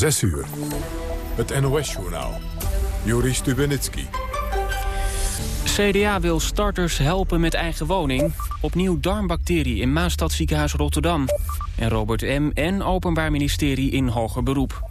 6 uur. Het NOS-journaal. Joris Stubenitski. CDA wil starters helpen met eigen woning. Opnieuw darmbacterie in Maastadziekenhuis Rotterdam. En Robert M. en Openbaar Ministerie in hoger beroep.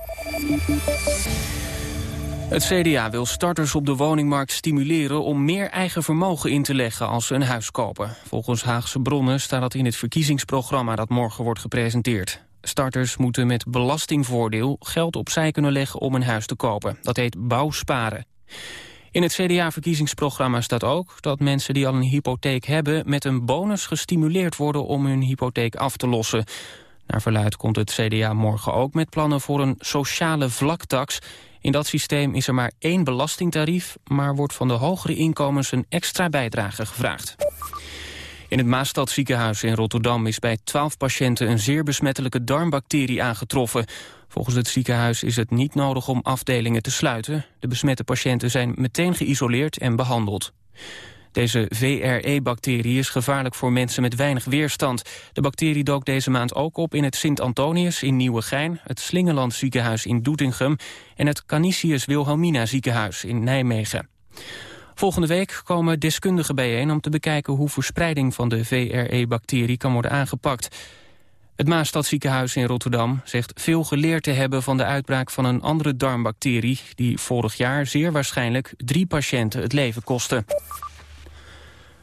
Het CDA wil starters op de woningmarkt stimuleren om meer eigen vermogen in te leggen als ze een huis kopen. Volgens Haagse bronnen staat dat in het verkiezingsprogramma dat morgen wordt gepresenteerd. Starters moeten met belastingvoordeel geld opzij kunnen leggen om een huis te kopen. Dat heet bouwsparen. In het CDA-verkiezingsprogramma staat ook dat mensen die al een hypotheek hebben... met een bonus gestimuleerd worden om hun hypotheek af te lossen. Naar verluid komt het CDA morgen ook met plannen voor een sociale vlaktax. In dat systeem is er maar één belastingtarief... maar wordt van de hogere inkomens een extra bijdrage gevraagd. In het Maastad ziekenhuis in Rotterdam is bij 12 patiënten een zeer besmettelijke darmbacterie aangetroffen. Volgens het ziekenhuis is het niet nodig om afdelingen te sluiten. De besmette patiënten zijn meteen geïsoleerd en behandeld. Deze VRE-bacterie is gevaarlijk voor mensen met weinig weerstand. De bacterie dook deze maand ook op in het Sint-Antonius in Nieuwegein... het Slingeland ziekenhuis in Doetinchem... en het Canisius Wilhelmina ziekenhuis in Nijmegen. Volgende week komen deskundigen bijeen om te bekijken hoe verspreiding van de VRE-bacterie kan worden aangepakt. Het Maastadziekenhuis in Rotterdam zegt veel geleerd te hebben van de uitbraak van een andere darmbacterie die vorig jaar zeer waarschijnlijk drie patiënten het leven kostte.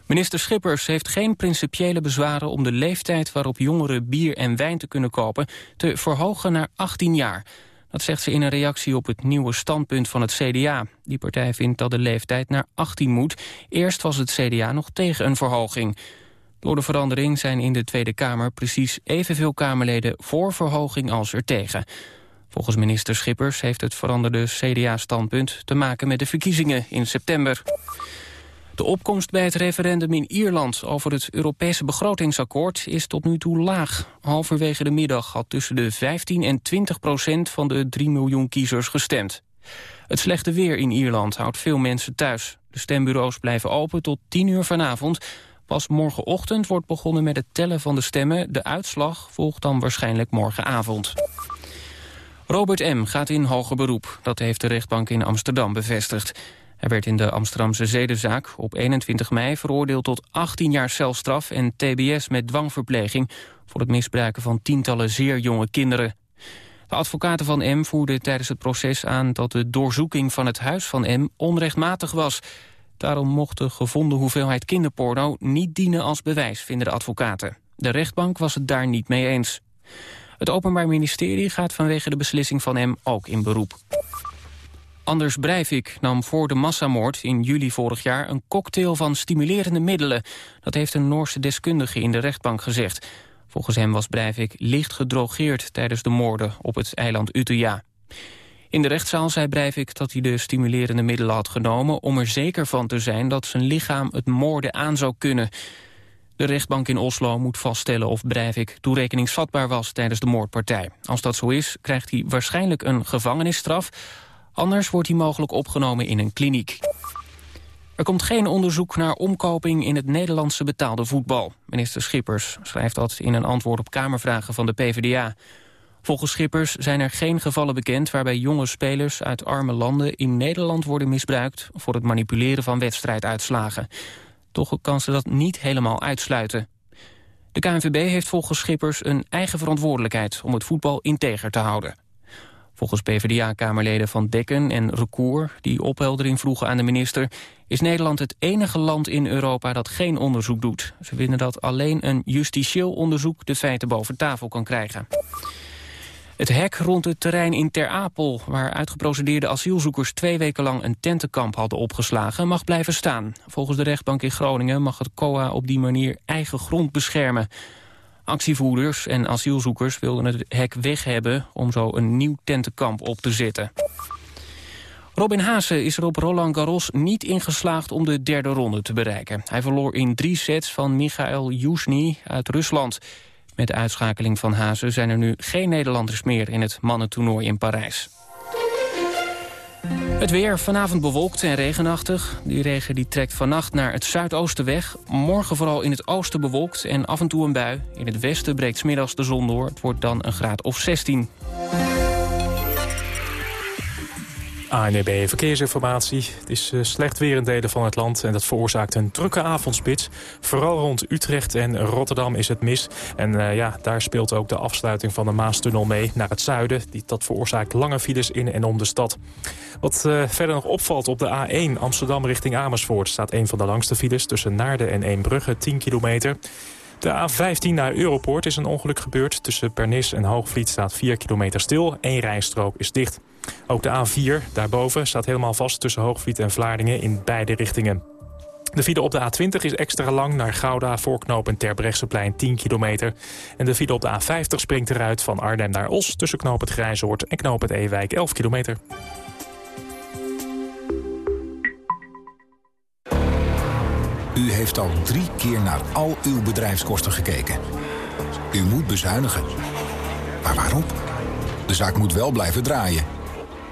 Minister Schippers heeft geen principiële bezwaren om de leeftijd waarop jongeren bier en wijn te kunnen kopen te verhogen naar 18 jaar. Dat zegt ze in een reactie op het nieuwe standpunt van het CDA. Die partij vindt dat de leeftijd naar 18 moet. Eerst was het CDA nog tegen een verhoging. Door de verandering zijn in de Tweede Kamer precies evenveel Kamerleden voor verhoging als er tegen. Volgens minister Schippers heeft het veranderde CDA-standpunt te maken met de verkiezingen in september. De opkomst bij het referendum in Ierland over het Europese begrotingsakkoord is tot nu toe laag. Halverwege de middag had tussen de 15 en 20 procent van de 3 miljoen kiezers gestemd. Het slechte weer in Ierland houdt veel mensen thuis. De stembureaus blijven open tot 10 uur vanavond. Pas morgenochtend wordt begonnen met het tellen van de stemmen. De uitslag volgt dan waarschijnlijk morgenavond. Robert M. gaat in hoger beroep. Dat heeft de rechtbank in Amsterdam bevestigd. Hij werd in de Amsterdamse zedenzaak op 21 mei veroordeeld tot 18 jaar celstraf en tbs met dwangverpleging voor het misbruiken van tientallen zeer jonge kinderen. De advocaten van M voerden tijdens het proces aan dat de doorzoeking van het huis van M onrechtmatig was. Daarom mocht de gevonden hoeveelheid kinderporno niet dienen als bewijs, vinden de advocaten. De rechtbank was het daar niet mee eens. Het Openbaar Ministerie gaat vanwege de beslissing van M ook in beroep. Anders Breivik nam voor de massamoord in juli vorig jaar... een cocktail van stimulerende middelen. Dat heeft een Noorse deskundige in de rechtbank gezegd. Volgens hem was Breivik licht gedrogeerd tijdens de moorden op het eiland Utøya. In de rechtszaal zei Breivik dat hij de stimulerende middelen had genomen... om er zeker van te zijn dat zijn lichaam het moorden aan zou kunnen. De rechtbank in Oslo moet vaststellen of Breivik toerekeningsvatbaar was tijdens de moordpartij. Als dat zo is, krijgt hij waarschijnlijk een gevangenisstraf... Anders wordt hij mogelijk opgenomen in een kliniek. Er komt geen onderzoek naar omkoping in het Nederlandse betaalde voetbal. Minister Schippers schrijft dat in een antwoord op Kamervragen van de PvdA. Volgens Schippers zijn er geen gevallen bekend waarbij jonge spelers uit arme landen in Nederland worden misbruikt voor het manipuleren van wedstrijduitslagen. Toch kan ze dat niet helemaal uitsluiten. De KNVB heeft volgens Schippers een eigen verantwoordelijkheid om het voetbal integer te houden. Volgens PvdA-kamerleden Van Dekken en Recour, die opheldering vroegen aan de minister... is Nederland het enige land in Europa dat geen onderzoek doet. Ze vinden dat alleen een justitieel onderzoek de feiten boven tafel kan krijgen. Het hek rond het terrein in Ter Apel, waar uitgeprocedeerde asielzoekers twee weken lang een tentenkamp hadden opgeslagen, mag blijven staan. Volgens de rechtbank in Groningen mag het COA op die manier eigen grond beschermen. Actievoerders en asielzoekers wilden het hek weg hebben... om zo een nieuw tentenkamp op te zetten. Robin Haase is er op Roland Garros niet ingeslaagd om de derde ronde te bereiken. Hij verloor in drie sets van Michael Jusny uit Rusland. Met de uitschakeling van Haase zijn er nu geen Nederlanders meer in het mannentoernooi in Parijs. Het weer vanavond bewolkt en regenachtig. Die regen die trekt vannacht naar het zuidoosten weg. Morgen vooral in het oosten bewolkt en af en toe een bui. In het westen breekt smiddags de zon door. Het wordt dan een graad of 16. ANEB Verkeersinformatie. Het is uh, slecht weer in delen van het land en dat veroorzaakt een drukke avondspits. Vooral rond Utrecht en Rotterdam is het mis. En uh, ja, daar speelt ook de afsluiting van de Maastunnel mee naar het zuiden. Die, dat veroorzaakt lange files in en om de stad. Wat uh, verder nog opvalt op de A1 Amsterdam richting Amersfoort... staat een van de langste files tussen Naarden en Eembrugge, 10 kilometer... De A15 naar Europoort is een ongeluk gebeurd. Tussen Pernis en Hoogvliet staat 4 kilometer stil. Eén rijstrook is dicht. Ook de A4 daarboven staat helemaal vast tussen Hoogvliet en Vlaardingen in beide richtingen. De file op de A20 is extra lang naar Gouda, voorknopend Terbrechtseplein 10 kilometer. En de file op de A50 springt eruit van Arnhem naar Os... tussen knoop het Grijzoord en knoop het Ewijk 11 kilometer. U heeft al drie keer naar al uw bedrijfskosten gekeken. U moet bezuinigen. Maar waarom? De zaak moet wel blijven draaien.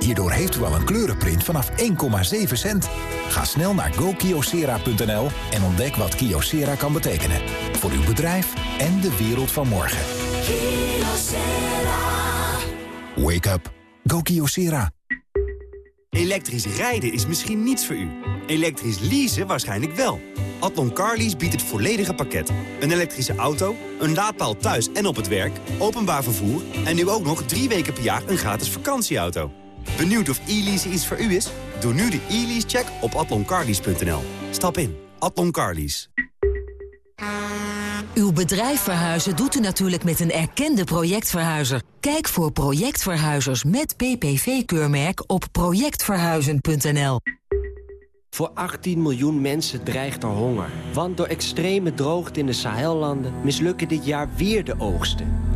Hierdoor heeft u al een kleurenprint vanaf 1,7 cent. Ga snel naar gokiosera.nl en ontdek wat Kiosera kan betekenen. Voor uw bedrijf en de wereld van morgen. Wake up. Go Kyocera. Elektrisch rijden is misschien niets voor u. Elektrisch leasen waarschijnlijk wel. Atlon Carlease biedt het volledige pakket. Een elektrische auto, een laadpaal thuis en op het werk, openbaar vervoer... en nu ook nog drie weken per jaar een gratis vakantieauto. Benieuwd of e-lease iets voor u is? Doe nu de e-lease-check op atloncarlease.nl. Stap in. Atlon. Uw bedrijf verhuizen doet u natuurlijk met een erkende projectverhuizer. Kijk voor projectverhuizers met PPV-keurmerk op projectverhuizen.nl. Voor 18 miljoen mensen dreigt er honger. Want door extreme droogte in de Sahellanden mislukken dit jaar weer de oogsten.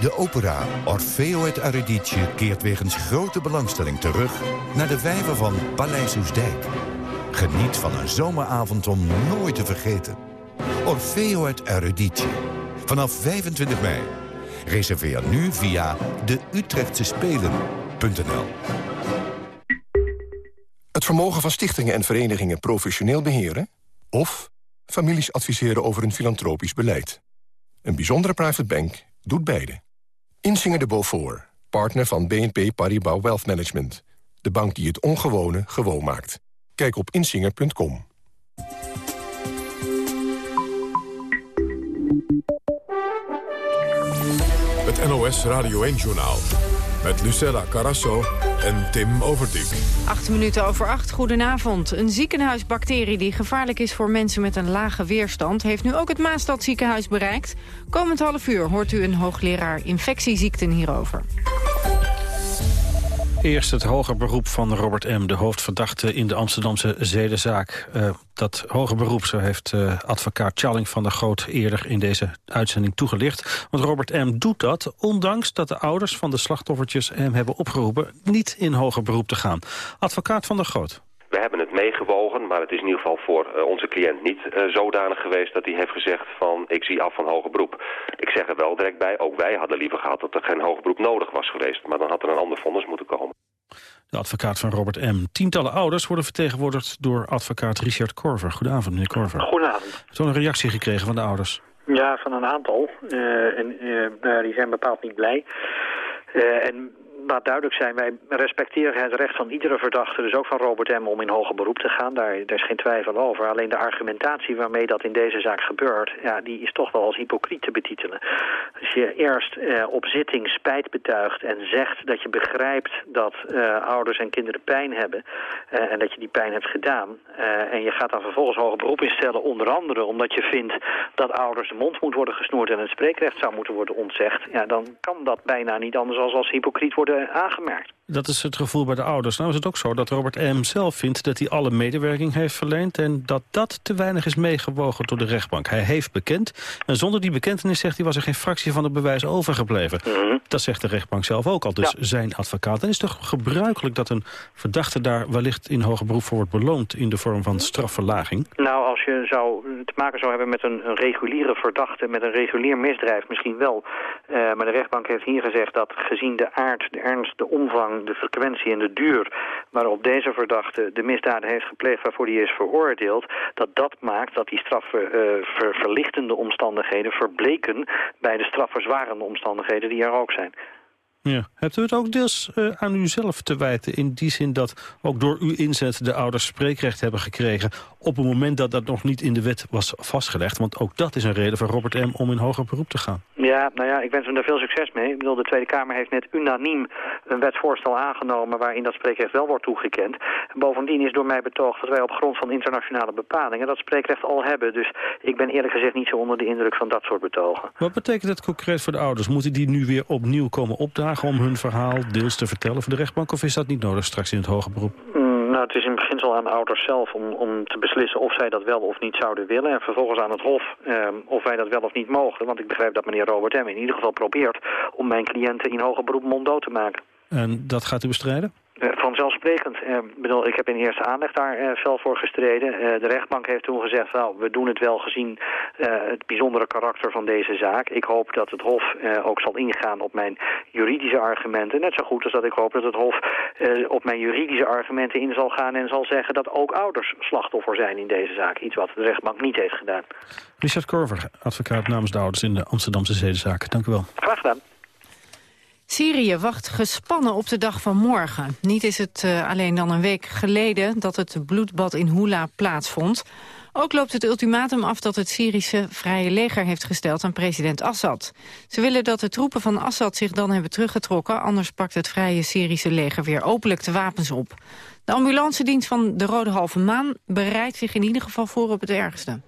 De opera Orfeo et Eurydice keert wegens grote belangstelling terug... naar de vijver van Paleis Oesdijk. Geniet van een zomeravond om nooit te vergeten. Orfeo et Eurydice. Vanaf 25 mei. Reserveer nu via de Utrechtse Spelen.nl. Het vermogen van stichtingen en verenigingen professioneel beheren... of families adviseren over een filantropisch beleid. Een bijzondere private bank doet beide. Insinger de Beaufort, partner van BNP Paribas Wealth Management. De bank die het ongewone gewoon maakt. Kijk op insinger.com. Het NOS Radio 1-journaal. Met Lucella Carasso en Tim Overdijk. Acht minuten over acht, goedenavond. Een ziekenhuisbacterie die gevaarlijk is voor mensen met een lage weerstand... heeft nu ook het Maastad ziekenhuis bereikt. Komend half uur hoort u een hoogleraar infectieziekten hierover. Eerst het hoger beroep van Robert M., de hoofdverdachte in de Amsterdamse zedenzaak. Uh, dat hoger beroep, zo heeft uh, advocaat Challing van der Groot eerder in deze uitzending toegelicht. Want Robert M. doet dat, ondanks dat de ouders van de slachtoffertjes hem hebben opgeroepen niet in hoger beroep te gaan. Advocaat van der Groot. We hebben het meegewogen, maar het is in ieder geval voor uh, onze cliënt niet uh, zodanig geweest dat hij heeft gezegd van ik zie af van hoger beroep. Ik zeg er wel direct bij, ook wij hadden liever gehad dat er geen hoger beroep nodig was geweest. Maar dan had er een ander vonnis moeten komen. De advocaat van Robert M. Tientallen ouders worden vertegenwoordigd door advocaat Richard Korver. Goedenavond, meneer Korver. Goedenavond. Heeft een reactie gekregen van de ouders? Ja, van een aantal. Uh, en die zijn bepaald niet blij. en laat duidelijk zijn, wij respecteren het recht van iedere verdachte, dus ook van Robert M. om in hoger beroep te gaan. Daar, daar is geen twijfel over. Alleen de argumentatie waarmee dat in deze zaak gebeurt, ja, die is toch wel als hypocriet te betitelen. Als je eerst eh, op zitting spijt betuigt en zegt dat je begrijpt dat eh, ouders en kinderen pijn hebben eh, en dat je die pijn hebt gedaan. Uh, en je gaat dan vervolgens hoger beroep instellen, onder andere omdat je vindt dat ouders de mond moet worden gesnoerd en het spreekrecht zou moeten worden ontzegd. Ja, dan kan dat bijna niet anders als als hypocriet worden aangemerkt. Dat is het gevoel bij de ouders. Nou is het ook zo dat Robert M. zelf vindt dat hij alle medewerking heeft verleend... en dat dat te weinig is meegewogen door de rechtbank. Hij heeft bekend en zonder die bekentenis zegt hij... was er geen fractie van het bewijs overgebleven. Mhm. Dat zegt de rechtbank zelf ook al, dus zijn advocaat. Dan is het toch gebruikelijk dat een verdachte daar wellicht in hoger beroep voor wordt beloond... in de vorm van strafverlaging? Nou, als je zou, te maken zou hebben met een, een reguliere verdachte... met een regulier misdrijf misschien wel. Eh, maar de rechtbank heeft hier gezegd dat gezien de aard, de ernst, de omvang de frequentie en de duur waarop deze verdachte de misdaden heeft gepleegd waarvoor hij is veroordeeld, dat dat maakt dat die strafverlichtende omstandigheden verbleken bij de strafverzwarende omstandigheden die er ook zijn. Ja. Hebt u het ook deels uh, aan uzelf te wijten? In die zin dat ook door uw inzet de ouders spreekrecht hebben gekregen... op het moment dat dat nog niet in de wet was vastgelegd. Want ook dat is een reden voor Robert M. om in hoger beroep te gaan. Ja, nou ja, ik wens hem daar veel succes mee. Ik bedoel, de Tweede Kamer heeft net unaniem een wetsvoorstel aangenomen... waarin dat spreekrecht wel wordt toegekend. En bovendien is door mij betoogd dat wij op grond van internationale bepalingen... dat spreekrecht al hebben. Dus ik ben eerlijk gezegd niet zo onder de indruk van dat soort betogen. Wat betekent dat concreet voor de ouders? Moeten die nu weer opnieuw komen opdagen? Om hun verhaal deels te vertellen voor de rechtbank? Of is dat niet nodig straks in het hoger beroep? Mm, nou, het is in beginsel aan de ouders zelf om, om te beslissen of zij dat wel of niet zouden willen. En vervolgens aan het hof eh, of wij dat wel of niet mogen. Want ik begrijp dat meneer Robert M. in ieder geval probeert om mijn cliënten in hoger beroep monddood te maken. En dat gaat u bestrijden? Uh, vanzelfsprekend. Uh, bedoel, ik heb in eerste aanleg daar uh, fel voor gestreden. de rechtbank heeft toen gezegd, nou, we doen het wel gezien het bijzondere karakter van deze zaak. Ik hoop dat het Hof ook zal ingaan op mijn juridische argumenten. Net zo goed als dat ik hoop dat het Hof op mijn juridische argumenten in zal gaan... en zal zeggen dat ook ouders slachtoffer zijn in deze zaak. Iets wat de rechtbank niet heeft gedaan. Richard Korver, advocaat namens de ouders in de Amsterdamse zedenzaak. Dank u wel. Graag gedaan. Syrië wacht gespannen op de dag van morgen. Niet is het uh, alleen dan een week geleden dat het bloedbad in Hula plaatsvond. Ook loopt het ultimatum af dat het Syrische Vrije Leger heeft gesteld aan president Assad. Ze willen dat de troepen van Assad zich dan hebben teruggetrokken... anders pakt het Vrije Syrische leger weer openlijk de wapens op. De ambulancedienst van de Rode Halve Maan bereidt zich in ieder geval voor op het ergste.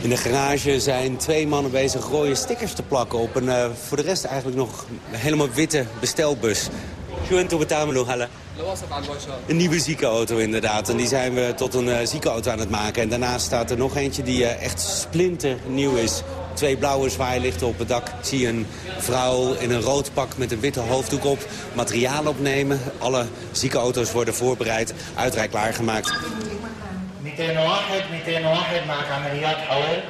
In de garage zijn twee mannen bezig rode stickers te plakken op een uh, voor de rest eigenlijk nog helemaal witte bestelbus. Een nieuwe ziekenauto inderdaad. En die zijn we tot een uh, ziekenauto aan het maken. En daarnaast staat er nog eentje die uh, echt splinternieuw is. Twee blauwe zwaailichten op het dak. Zie een vrouw in een rood pak met een witte hoofddoek op. Materiaal opnemen. Alle ziekenauto's worden voorbereid. Uitrij klaargemaakt. 201, 201, maak ameliyat houwen.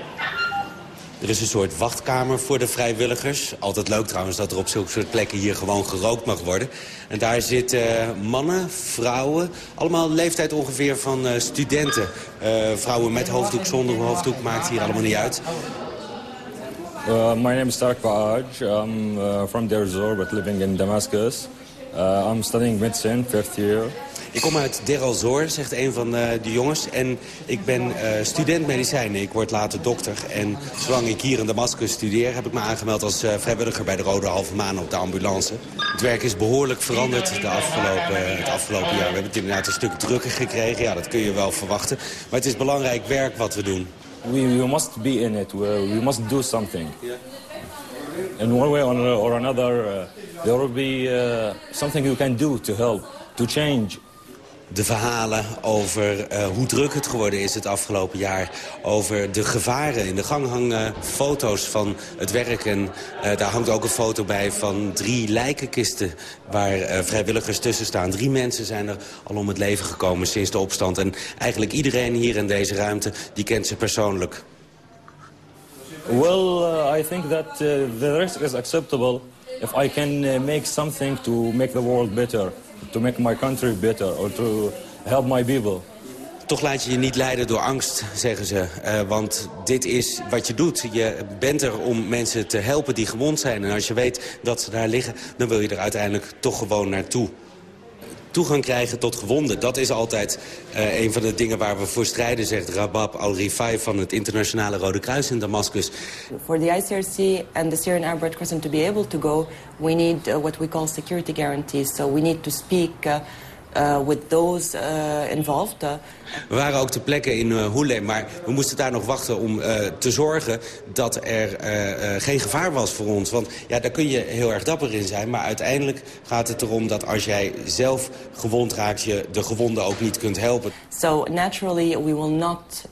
Er is een soort wachtkamer voor de vrijwilligers. Altijd leuk trouwens dat er op zulke soort plekken hier gewoon gerookt mag worden. En daar zitten eh, mannen, vrouwen, allemaal leeftijd ongeveer van eh, studenten. Eh, vrouwen met hoofddoek, zonder hoofddoek, maakt hier allemaal niet uit. my name is Tarek Baaj. I'm from but living in Damascus. I'm studying medicine, fifth year. Ik kom uit Der Al-Zor, zegt een van uh, de jongens. En ik ben uh, student medicijnen. Ik word later dokter. En zolang ik hier in Damascus studeer... heb ik me aangemeld als uh, vrijwilliger bij de Rode Halve Maan op de ambulance. Het werk is behoorlijk veranderd de afgelopen, het afgelopen jaar. We hebben het inderdaad een stuk drukker gekregen. Ja, dat kun je wel verwachten. Maar het is belangrijk werk wat we doen. We, we must be in it. We, we must do something. Yeah. In one way or another, there will be something you can do to help, to change de verhalen over uh, hoe druk het geworden is het afgelopen jaar. Over de gevaren. In de gang hangen foto's van het werk. En uh, daar hangt ook een foto bij van drie lijkenkisten waar uh, vrijwilligers tussen staan. Drie mensen zijn er al om het leven gekomen sinds de opstand. En eigenlijk iedereen hier in deze ruimte, die kent ze persoonlijk. Well, I think that the risk is acceptable if I can make something to make the world better to make my country better or to help my people. Toch laat je je niet leiden door angst, zeggen ze. Uh, want dit is wat je doet. Je bent er om mensen te helpen die gewond zijn. En als je weet dat ze daar liggen, dan wil je er uiteindelijk toch gewoon naartoe. Toegang krijgen tot gewonden, dat is altijd uh, een van de dingen waar we voor strijden, zegt Rabab al-Rifai van het Internationale Rode Kruis in Damascus. For the ICRC and the Syrian Arab Red Crescent to be able to go, we need uh, what we call security guarantees. So we need to speak uh, with those uh, involved. Uh, we waren ook ter plekke in uh, Hule, maar we moesten daar nog wachten om te zorgen dat er geen gevaar was voor ons. Want ja, daar kun je heel erg dapper in zijn, maar uiteindelijk gaat het erom dat als jij zelf gewond raakt, je de gewonden ook niet kunt helpen. So naturally we will not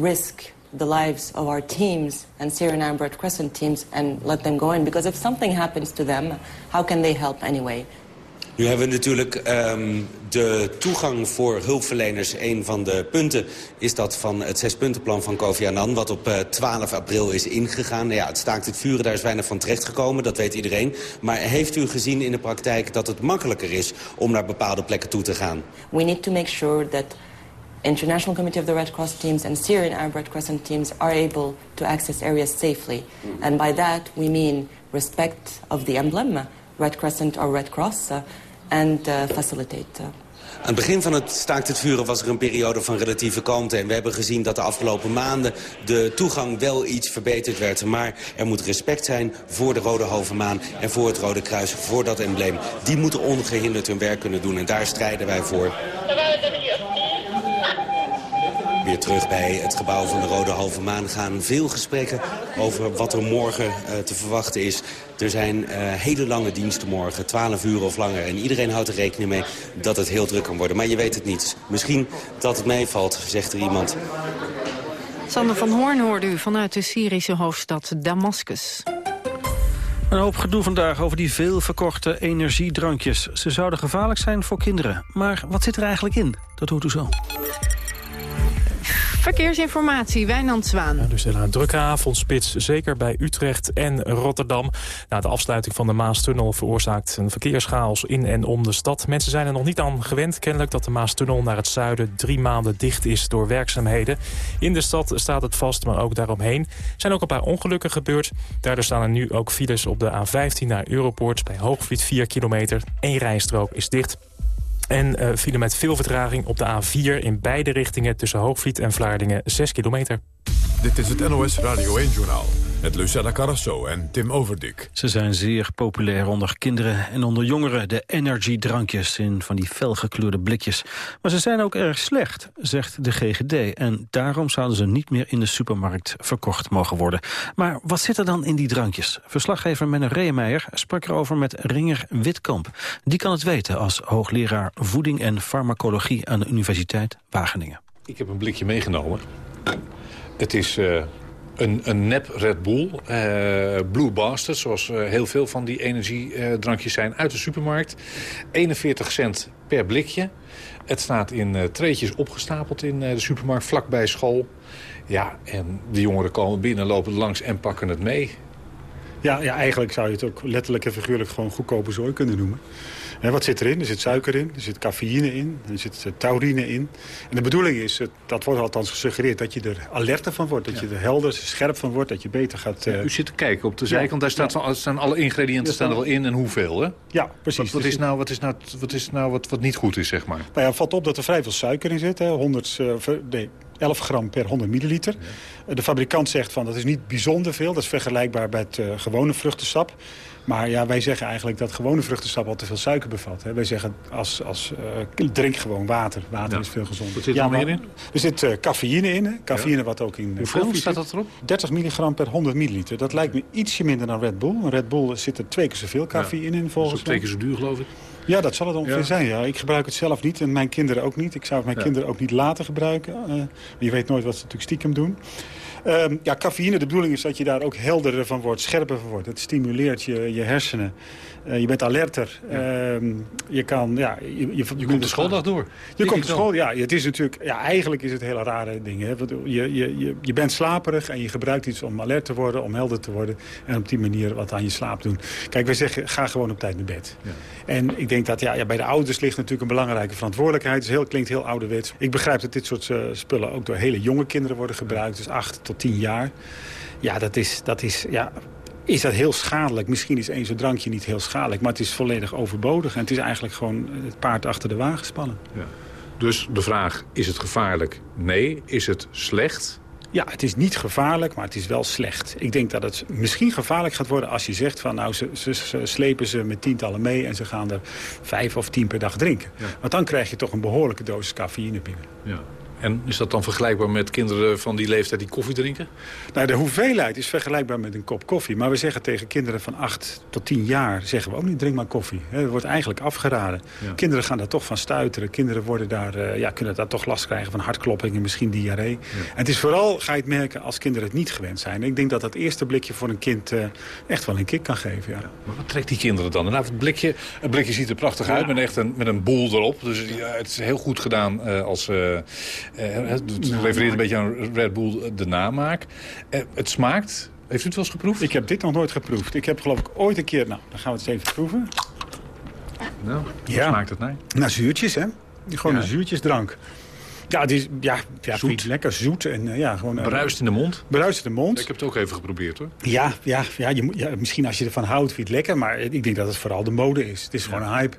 risk the lives of our teams and Syrian Red Crescent teams and let them go in. Because if something happens to them, how can they help anyway? Nu hebben we natuurlijk um, de toegang voor hulpverleners. Een van de punten is dat van het zespuntenplan van Kofi Annan... wat op uh, 12 april is ingegaan. Nou ja, het staakt het vuren, daar is weinig van terechtgekomen. Dat weet iedereen. Maar heeft u gezien in de praktijk dat het makkelijker is... om naar bepaalde plekken toe te gaan? We need to make sure that International Committee of the Red Cross teams and Syrian Arab Red Crescent teams are able to access areas safely. And by that we mean respect of the emblem, Red Crescent or Red Cross... Uh, and uh, facilitate. Uh. Aan het begin van het staakt het vuren was er een periode van relatieve kalmte. En we hebben gezien dat de afgelopen maanden de toegang wel iets verbeterd werd. Maar er moet respect zijn voor de Rode Hovenmaan en voor het Rode Kruis, voor dat embleem. Die moeten ongehinderd hun werk kunnen doen en daar strijden wij voor. Weer terug bij het gebouw van de Rode Halve Maan gaan veel gesprekken over wat er morgen uh, te verwachten is. Er zijn uh, hele lange diensten morgen, 12 uur of langer. En iedereen houdt er rekening mee dat het heel druk kan worden. Maar je weet het niet. Misschien dat het meevalt, zegt er iemand. Sander van Hoorn hoorde u vanuit de Syrische hoofdstad Damascus. Een hoop gedoe vandaag over die veel verkochte energiedrankjes. Ze zouden gevaarlijk zijn voor kinderen. Maar wat zit er eigenlijk in? Dat hoort u zo. Verkeersinformatie, Wijnand Zwaan. Ja, dus een drukke avondspits, zeker bij Utrecht en Rotterdam. Nou, de afsluiting van de Maastunnel veroorzaakt een verkeerschaos in en om de stad. Mensen zijn er nog niet aan gewend, kennelijk, dat de Maastunnel naar het zuiden drie maanden dicht is door werkzaamheden. In de stad staat het vast, maar ook daaromheen. Zijn ook een paar ongelukken gebeurd. Daardoor staan er nu ook files op de A15 naar Europoort. Bij Hoogvliet 4 kilometer. Eén rijstrook is dicht. En uh, file met veel vertraging op de A4 in beide richtingen... tussen Hoogvliet en Vlaardingen 6 kilometer. Dit is het NOS Radio 1-journaal met Lucella Carrasso en Tim Overdik. Ze zijn zeer populair onder kinderen en onder jongeren. De energy-drankjes in van die felgekleurde blikjes. Maar ze zijn ook erg slecht, zegt de GGD. En daarom zouden ze niet meer in de supermarkt verkocht mogen worden. Maar wat zit er dan in die drankjes? Verslaggever Menno Reemeijer sprak erover met Ringer Witkamp. Die kan het weten als hoogleraar voeding en farmacologie... aan de Universiteit Wageningen. Ik heb een blikje meegenomen. Het is uh, een, een nep Red Bull, uh, Blue Bastard... zoals uh, heel veel van die energiedrankjes zijn uit de supermarkt. 41 cent per blikje. Het staat in treetjes opgestapeld in de supermarkt, vlakbij school. Ja, en de jongeren komen binnen, lopen langs en pakken het mee. Ja, ja, eigenlijk zou je het ook letterlijk en figuurlijk gewoon goedkope zooi kunnen noemen. En wat zit erin? Er zit suiker in, er zit cafeïne in, er zit taurine in. En de bedoeling is, dat wordt althans gesuggereerd, dat je er alerter van wordt. Dat je er helder, scherp van wordt, dat je beter gaat... Uh... u zit te kijken op de zijkant, daar staat staan alle ingrediënten staan er wel in en hoeveel, hè? Ja, precies. Wat, wat dus is nou, wat is nou, wat, is nou wat, wat niet goed is, zeg maar? Nou ja, valt op dat er vrij veel suiker in zit. Hè. 100, uh, nee, 11 gram per 100 milliliter. De fabrikant zegt van dat is niet bijzonder veel. Dat is vergelijkbaar met uh, gewone vruchtensap. Maar ja, wij zeggen eigenlijk dat gewone vruchtensap al te veel suiker bevat. Hè. Wij zeggen, als, als, uh, drink gewoon water. Water ja. is veel gezonder. Wat zit ja, er meer in? Er zit uh, cafeïne in. Hè. Cafeïne ja. wat ook in Hoeveel staat dat erop? 30 milligram per 100 milliliter. Dat lijkt me ietsje minder dan Red Bull. Red Bull zit er twee keer zoveel cafeïne in volgens mij. Dat is twee keer zo duur geloof ik. Ja, dat zal het ongeveer ja. zijn. Ja. Ik gebruik het zelf niet en mijn kinderen ook niet. Ik zou het mijn ja. kinderen ook niet laten gebruiken. Uh, je weet nooit wat ze natuurlijk stiekem doen. Um, ja, cafeïne, de bedoeling is dat je daar ook helderder van wordt, scherper van wordt. Het stimuleert je, je hersenen. Uh, je bent alerter. Ja. Uh, je kan, ja... Je, je, je komt de schooldag door. Je komt de school, ja. Het is natuurlijk, ja, eigenlijk is het hele rare ding. Hè? Want je, je, je, je bent slaperig en je gebruikt iets om alert te worden, om helder te worden. En op die manier wat aan je slaap doen. Kijk, wij zeggen, ga gewoon op tijd naar bed. Ja. En ik denk dat ja, ja, bij de ouders ligt natuurlijk een belangrijke verantwoordelijkheid. Heel, klinkt heel ouderwets. Ik begrijp dat dit soort uh, spullen ook door hele jonge kinderen worden gebruikt. Dus 8 tot 10 jaar. Ja, dat is, dat is ja, is dat heel schadelijk. Misschien is één zo'n drankje niet heel schadelijk, maar het is volledig overbodig. En het is eigenlijk gewoon het paard achter de wagen spannen. Ja. Dus de vraag, is het gevaarlijk? Nee. Is het slecht? Ja, het is niet gevaarlijk, maar het is wel slecht. Ik denk dat het misschien gevaarlijk gaat worden als je zegt van... nou, ze, ze, slepen ze met tientallen mee en ze gaan er vijf of tien per dag drinken. Want dan krijg je toch een behoorlijke dosis cafeïne binnen. Ja. En is dat dan vergelijkbaar met kinderen van die leeftijd die koffie drinken? Nou, de hoeveelheid is vergelijkbaar met een kop koffie. Maar we zeggen tegen kinderen van 8 tot 10 jaar... zeggen we ook niet, drink maar koffie. Dat wordt eigenlijk afgeraden. Kinderen gaan daar toch van stuiteren. Kinderen worden daar, uh, ja, kunnen daar toch last krijgen van hartklopping en misschien diarree. En het is vooral, ga je het merken, als kinderen het niet gewend zijn. ik denk dat dat eerste blikje voor een kind uh, echt wel een kick kan geven. Ja. Maar wat trekt die kinderen dan? Nou, het, blikje, het blikje ziet er prachtig uit met, echt een, met een boel erop. Dus het is heel goed gedaan uh, als uh, het nou, refereert een beetje aan Red Bull eh, de namaak. Uh, het smaakt... Heeft u het wel eens geproefd? Ik heb dit nog nooit geproefd. Ik heb geloof ik ooit een keer... Nou, dan gaan we het eens even proeven. Nou, ja. smaakt het naar? Naar zuurtjes, hè? Gewoon een zuurtjesdrank. Ja, het is ja, ja zoet. lekker zoet. En, uh, ja, gewoon, uh, Bruist in de mond? Bruist in de mond. Ik heb het ook even geprobeerd hoor. Ja, ja, ja, je, ja, misschien als je ervan houdt vind je het lekker. Maar ik denk dat het vooral de mode is. Het is gewoon een hype.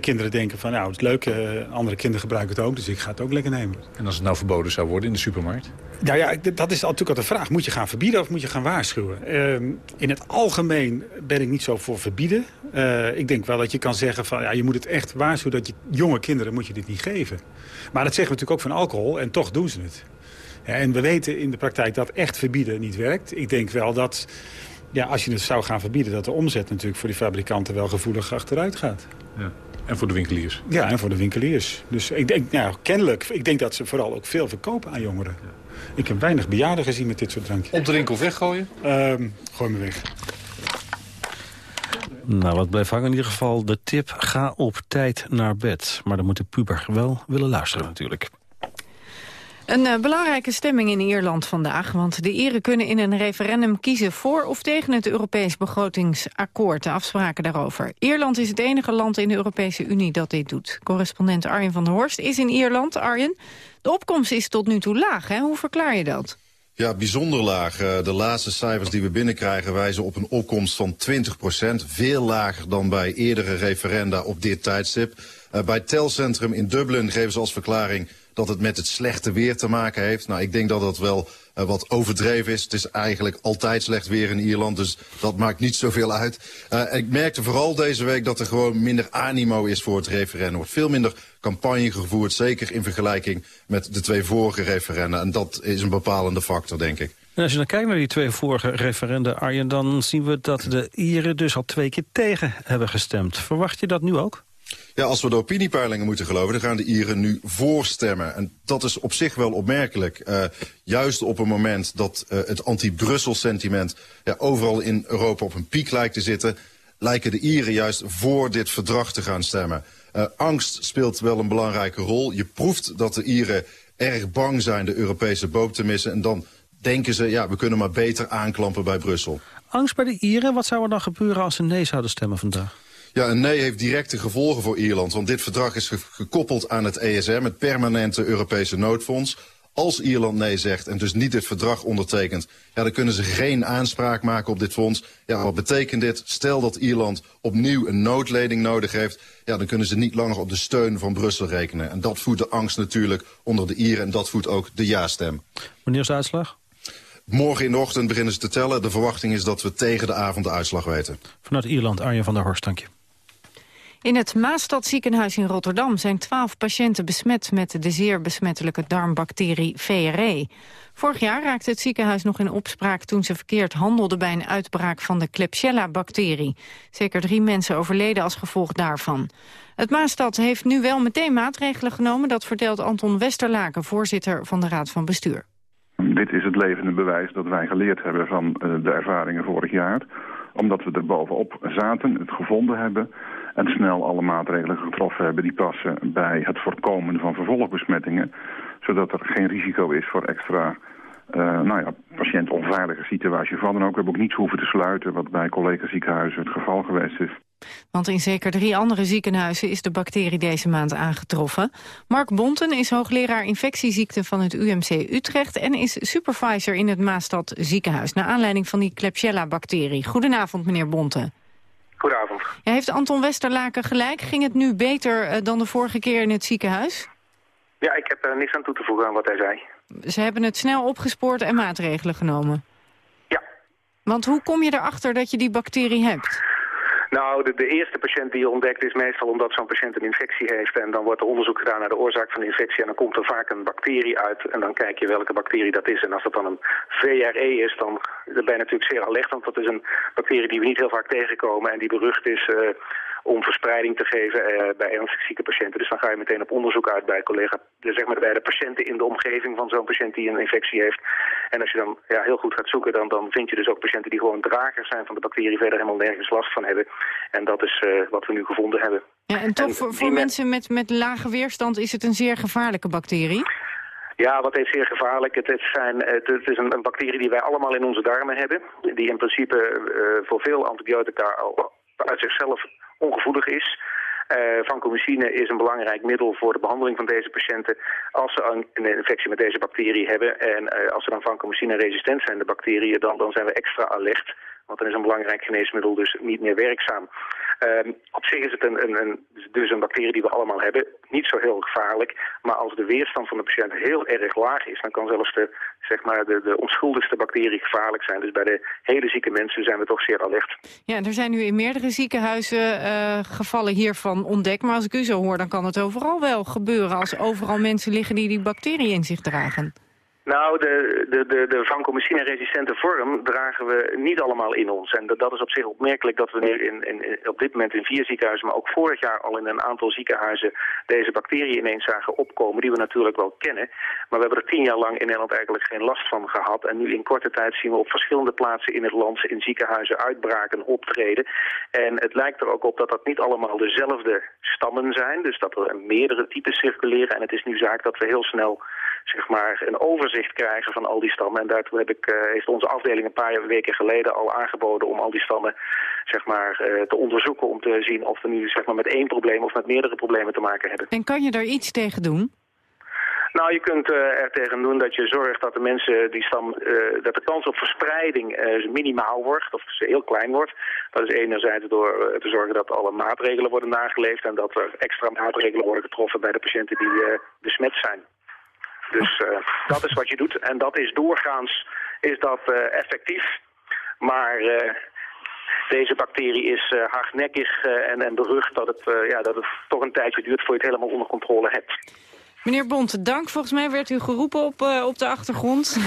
kinderen denken van nou het is leuk. Uh, andere kinderen gebruiken het ook. Dus ik ga het ook lekker nemen. En als het nou verboden zou worden in de supermarkt? Nou ja, dat is natuurlijk al de vraag. Moet je gaan verbieden of moet je gaan waarschuwen? Ehm, in het algemeen ben ik niet zo voor verbieden. ik denk wel dat je kan zeggen van ja, je moet het echt waarschuwen. Dat je jonge kinderen moet je dit niet geven. Maar dat zeggen we natuurlijk ook van alcohol en toch doen ze het. Ja, en we weten in de praktijk dat echt verbieden niet werkt. Ik denk wel dat ja, als je het zou gaan verbieden... dat de omzet natuurlijk voor die fabrikanten wel gevoelig achteruit gaat. Ja. En voor de winkeliers? Ja, en voor de winkeliers. Dus ik denk, nou, kennelijk, ik denk dat ze vooral ook veel verkopen aan jongeren. Ik heb weinig bejaarden gezien met dit soort drankjes. Opdrinken of weggooien? Um, gooi me weg. Nou, wat blijft hangen in ieder geval de tip, ga op tijd naar bed. Maar dan moet de puber wel willen luisteren natuurlijk. Een uh, belangrijke stemming in Ierland vandaag, want de Ieren kunnen in een referendum kiezen voor of tegen het Europees begrotingsakkoord, de afspraken daarover. Ierland is het enige land in de Europese Unie dat dit doet. Correspondent Arjen van der Horst is in Ierland. Arjen, de opkomst is tot nu toe laag, hè? hoe verklaar je dat? Ja, bijzonder laag. Eh, de laatste cijfers die we binnenkrijgen wijzen op een opkomst van 20 procent. Veel lager dan bij eerdere referenda op dit tijdstip. Uh, bij Telcentrum in Dublin geven ze als verklaring dat het met het slechte weer te maken heeft. Nou, ik denk dat dat wel uh, wat overdreven is. Het is eigenlijk altijd slecht weer in Ierland, dus dat maakt niet zoveel uit. Uh, ik merkte vooral deze week dat er gewoon minder animo is voor het referendum. Er wordt veel minder campagne gevoerd, zeker in vergelijking met de twee vorige referenda. En dat is een bepalende factor, denk ik. En als je dan kijkt naar die twee vorige referenda, Arjen... dan zien we dat de Ieren dus al twee keer tegen hebben gestemd. Verwacht je dat nu ook? Ja, als we de opiniepeilingen moeten geloven, dan gaan de Ieren nu voorstemmen. En dat is op zich wel opmerkelijk. Uh, juist op een moment dat uh, het anti-Brussel sentiment ja, overal in Europa op een piek lijkt te zitten, lijken de Ieren juist voor dit verdrag te gaan stemmen. Uh, angst speelt wel een belangrijke rol. Je proeft dat de Ieren erg bang zijn de Europese boot te missen. En dan denken ze, ja, we kunnen maar beter aanklampen bij Brussel. Angst bij de Ieren? Wat zou er dan gebeuren als ze nee zouden stemmen vandaag? Ja, een nee heeft directe gevolgen voor Ierland. Want dit verdrag is gekoppeld aan het ESM, het permanente Europese noodfonds. Als Ierland nee zegt en dus niet dit verdrag ondertekent... Ja, dan kunnen ze geen aanspraak maken op dit fonds. Ja, wat betekent dit? Stel dat Ierland opnieuw een noodleding nodig heeft... Ja, dan kunnen ze niet langer op de steun van Brussel rekenen. En dat voedt de angst natuurlijk onder de Ieren... en dat voedt ook de ja-stem. Wanneer is de uitslag? Morgen in de ochtend beginnen ze te tellen. De verwachting is dat we tegen de avond de uitslag weten. Vanuit Ierland, Arjen van der Horst, dank je. In het Maastadziekenhuis in Rotterdam zijn twaalf patiënten besmet met de zeer besmettelijke darmbacterie VRE. Vorig jaar raakte het ziekenhuis nog in opspraak toen ze verkeerd handelden bij een uitbraak van de Klebsiella-bacterie. Zeker drie mensen overleden als gevolg daarvan. Het Maastad heeft nu wel meteen maatregelen genomen, dat vertelt Anton Westerlaken, voorzitter van de Raad van Bestuur. Dit is het levende bewijs dat wij geleerd hebben van eh, de ervaringen vorig jaar. Omdat we er bovenop zaten, het gevonden hebben en snel alle maatregelen getroffen hebben die passen bij het voorkomen van vervolgbesmettingen. Zodat er geen risico is voor extra uh, nou ja, patiëntonveilige situatie. Van dan ook. We hebben ook niets hoeven te sluiten wat bij collega-ziekenhuizen het geval geweest is. Want in zeker drie andere ziekenhuizen is de bacterie deze maand aangetroffen. Mark Bonten is hoogleraar infectieziekten van het UMC Utrecht... en is supervisor in het Maastad ziekenhuis... naar aanleiding van die Klebsiella-bacterie. Goedenavond, meneer Bonten. Goedenavond. Ja, heeft Anton Westerlaken gelijk? Ging het nu beter uh, dan de vorige keer in het ziekenhuis? Ja, ik heb er niks aan toe te voegen aan wat hij zei. Ze hebben het snel opgespoord en maatregelen genomen. Ja. Want hoe kom je erachter dat je die bacterie hebt? Nou, de, de eerste patiënt die je ontdekt is meestal omdat zo'n patiënt een infectie heeft. En dan wordt er onderzoek gedaan naar de oorzaak van de infectie. En dan komt er vaak een bacterie uit. En dan kijk je welke bacterie dat is. En als dat dan een VRE is, dan, ben je natuurlijk zeer alert. Want dat is een bacterie die we niet heel vaak tegenkomen. En die berucht is uh, om verspreiding te geven uh, bij ernstig zieke patiënten. Dus dan ga je meteen op onderzoek uit bij collega, zeg maar bij de patiënten in de omgeving van zo'n patiënt die een infectie heeft. En als je dan ja, heel goed gaat zoeken, dan, dan vind je dus ook patiënten die gewoon dragers zijn van de bacterie, verder helemaal nergens last van hebben. En dat is uh, wat we nu gevonden hebben. Ja, en toch en voor, voor mensen met, met lage weerstand is het een zeer gevaarlijke bacterie? Ja, wat is zeer gevaarlijk? Het, het, zijn, het, is een, een, bacterie die wij allemaal in onze darmen hebben. Die in principe uh, voor veel antibiotica al uit zichzelf ongevoelig is. Uh, vancomycine is een belangrijk middel voor de behandeling van deze patiënten als ze een, infectie met deze bacterie hebben. En uh, als ze dan vancomycine resistent zijn, de bacteriën, dan, dan zijn we extra alert. Want dan is een belangrijk geneesmiddel dus niet meer werkzaam. Um, op zich is het een, een, een, dus een bacterie die we allemaal hebben. Niet zo heel gevaarlijk. Maar als de weerstand van de patiënt heel erg laag is... dan kan zelfs de, zeg maar, de, de onschuldigste bacterie gevaarlijk zijn. Dus bij de hele zieke mensen zijn we toch zeer alert. Ja, er zijn nu in meerdere ziekenhuizen uh, gevallen hiervan ontdekt. Maar als ik u zo hoor, dan kan het overal wel gebeuren... als overal mensen liggen die die bacterie in zich dragen. Nou, de, de, de, de vancomycine-resistente vorm dragen we niet allemaal in ons. En dat is op zich opmerkelijk dat we nu in, in, op dit moment in vier ziekenhuizen... maar ook vorig jaar al in een aantal ziekenhuizen deze bacteriën ineens zagen opkomen... die we natuurlijk wel kennen. Maar we hebben er tien jaar lang in Nederland eigenlijk geen last van gehad. En nu in korte tijd zien we op verschillende plaatsen in het land... in ziekenhuizen uitbraken optreden. En het lijkt er ook op dat dat niet allemaal dezelfde stammen zijn. Dus dat er meerdere types circuleren. En het is nu zaak dat we heel snel zeg maar, een overzicht krijgen van al die stammen. En daartoe heb ik, uh, heeft onze afdeling een paar weken geleden al aangeboden om al die stammen zeg maar, uh, te onderzoeken. Om te zien of we nu zeg maar, met één probleem of met meerdere problemen te maken hebben. En kan je daar iets tegen doen? Nou, je kunt uh, er tegen doen dat je zorgt dat de mensen die stam, uh, dat de kans op verspreiding uh, minimaal wordt, of ze heel klein wordt. Dat is enerzijds door te zorgen dat alle maatregelen worden nageleefd en dat er extra maatregelen worden getroffen bij de patiënten die besmet zijn. Dus uh, dat is wat je doet. En dat is doorgaans is dat uh, effectief. Maar uh, deze bacterie is hardnekkig en, en berucht dat het, ja, dat het toch een tijdje duurt voor je het helemaal onder controle hebt. Meneer Bont, dank. Volgens mij werd u geroepen op, op de achtergrond.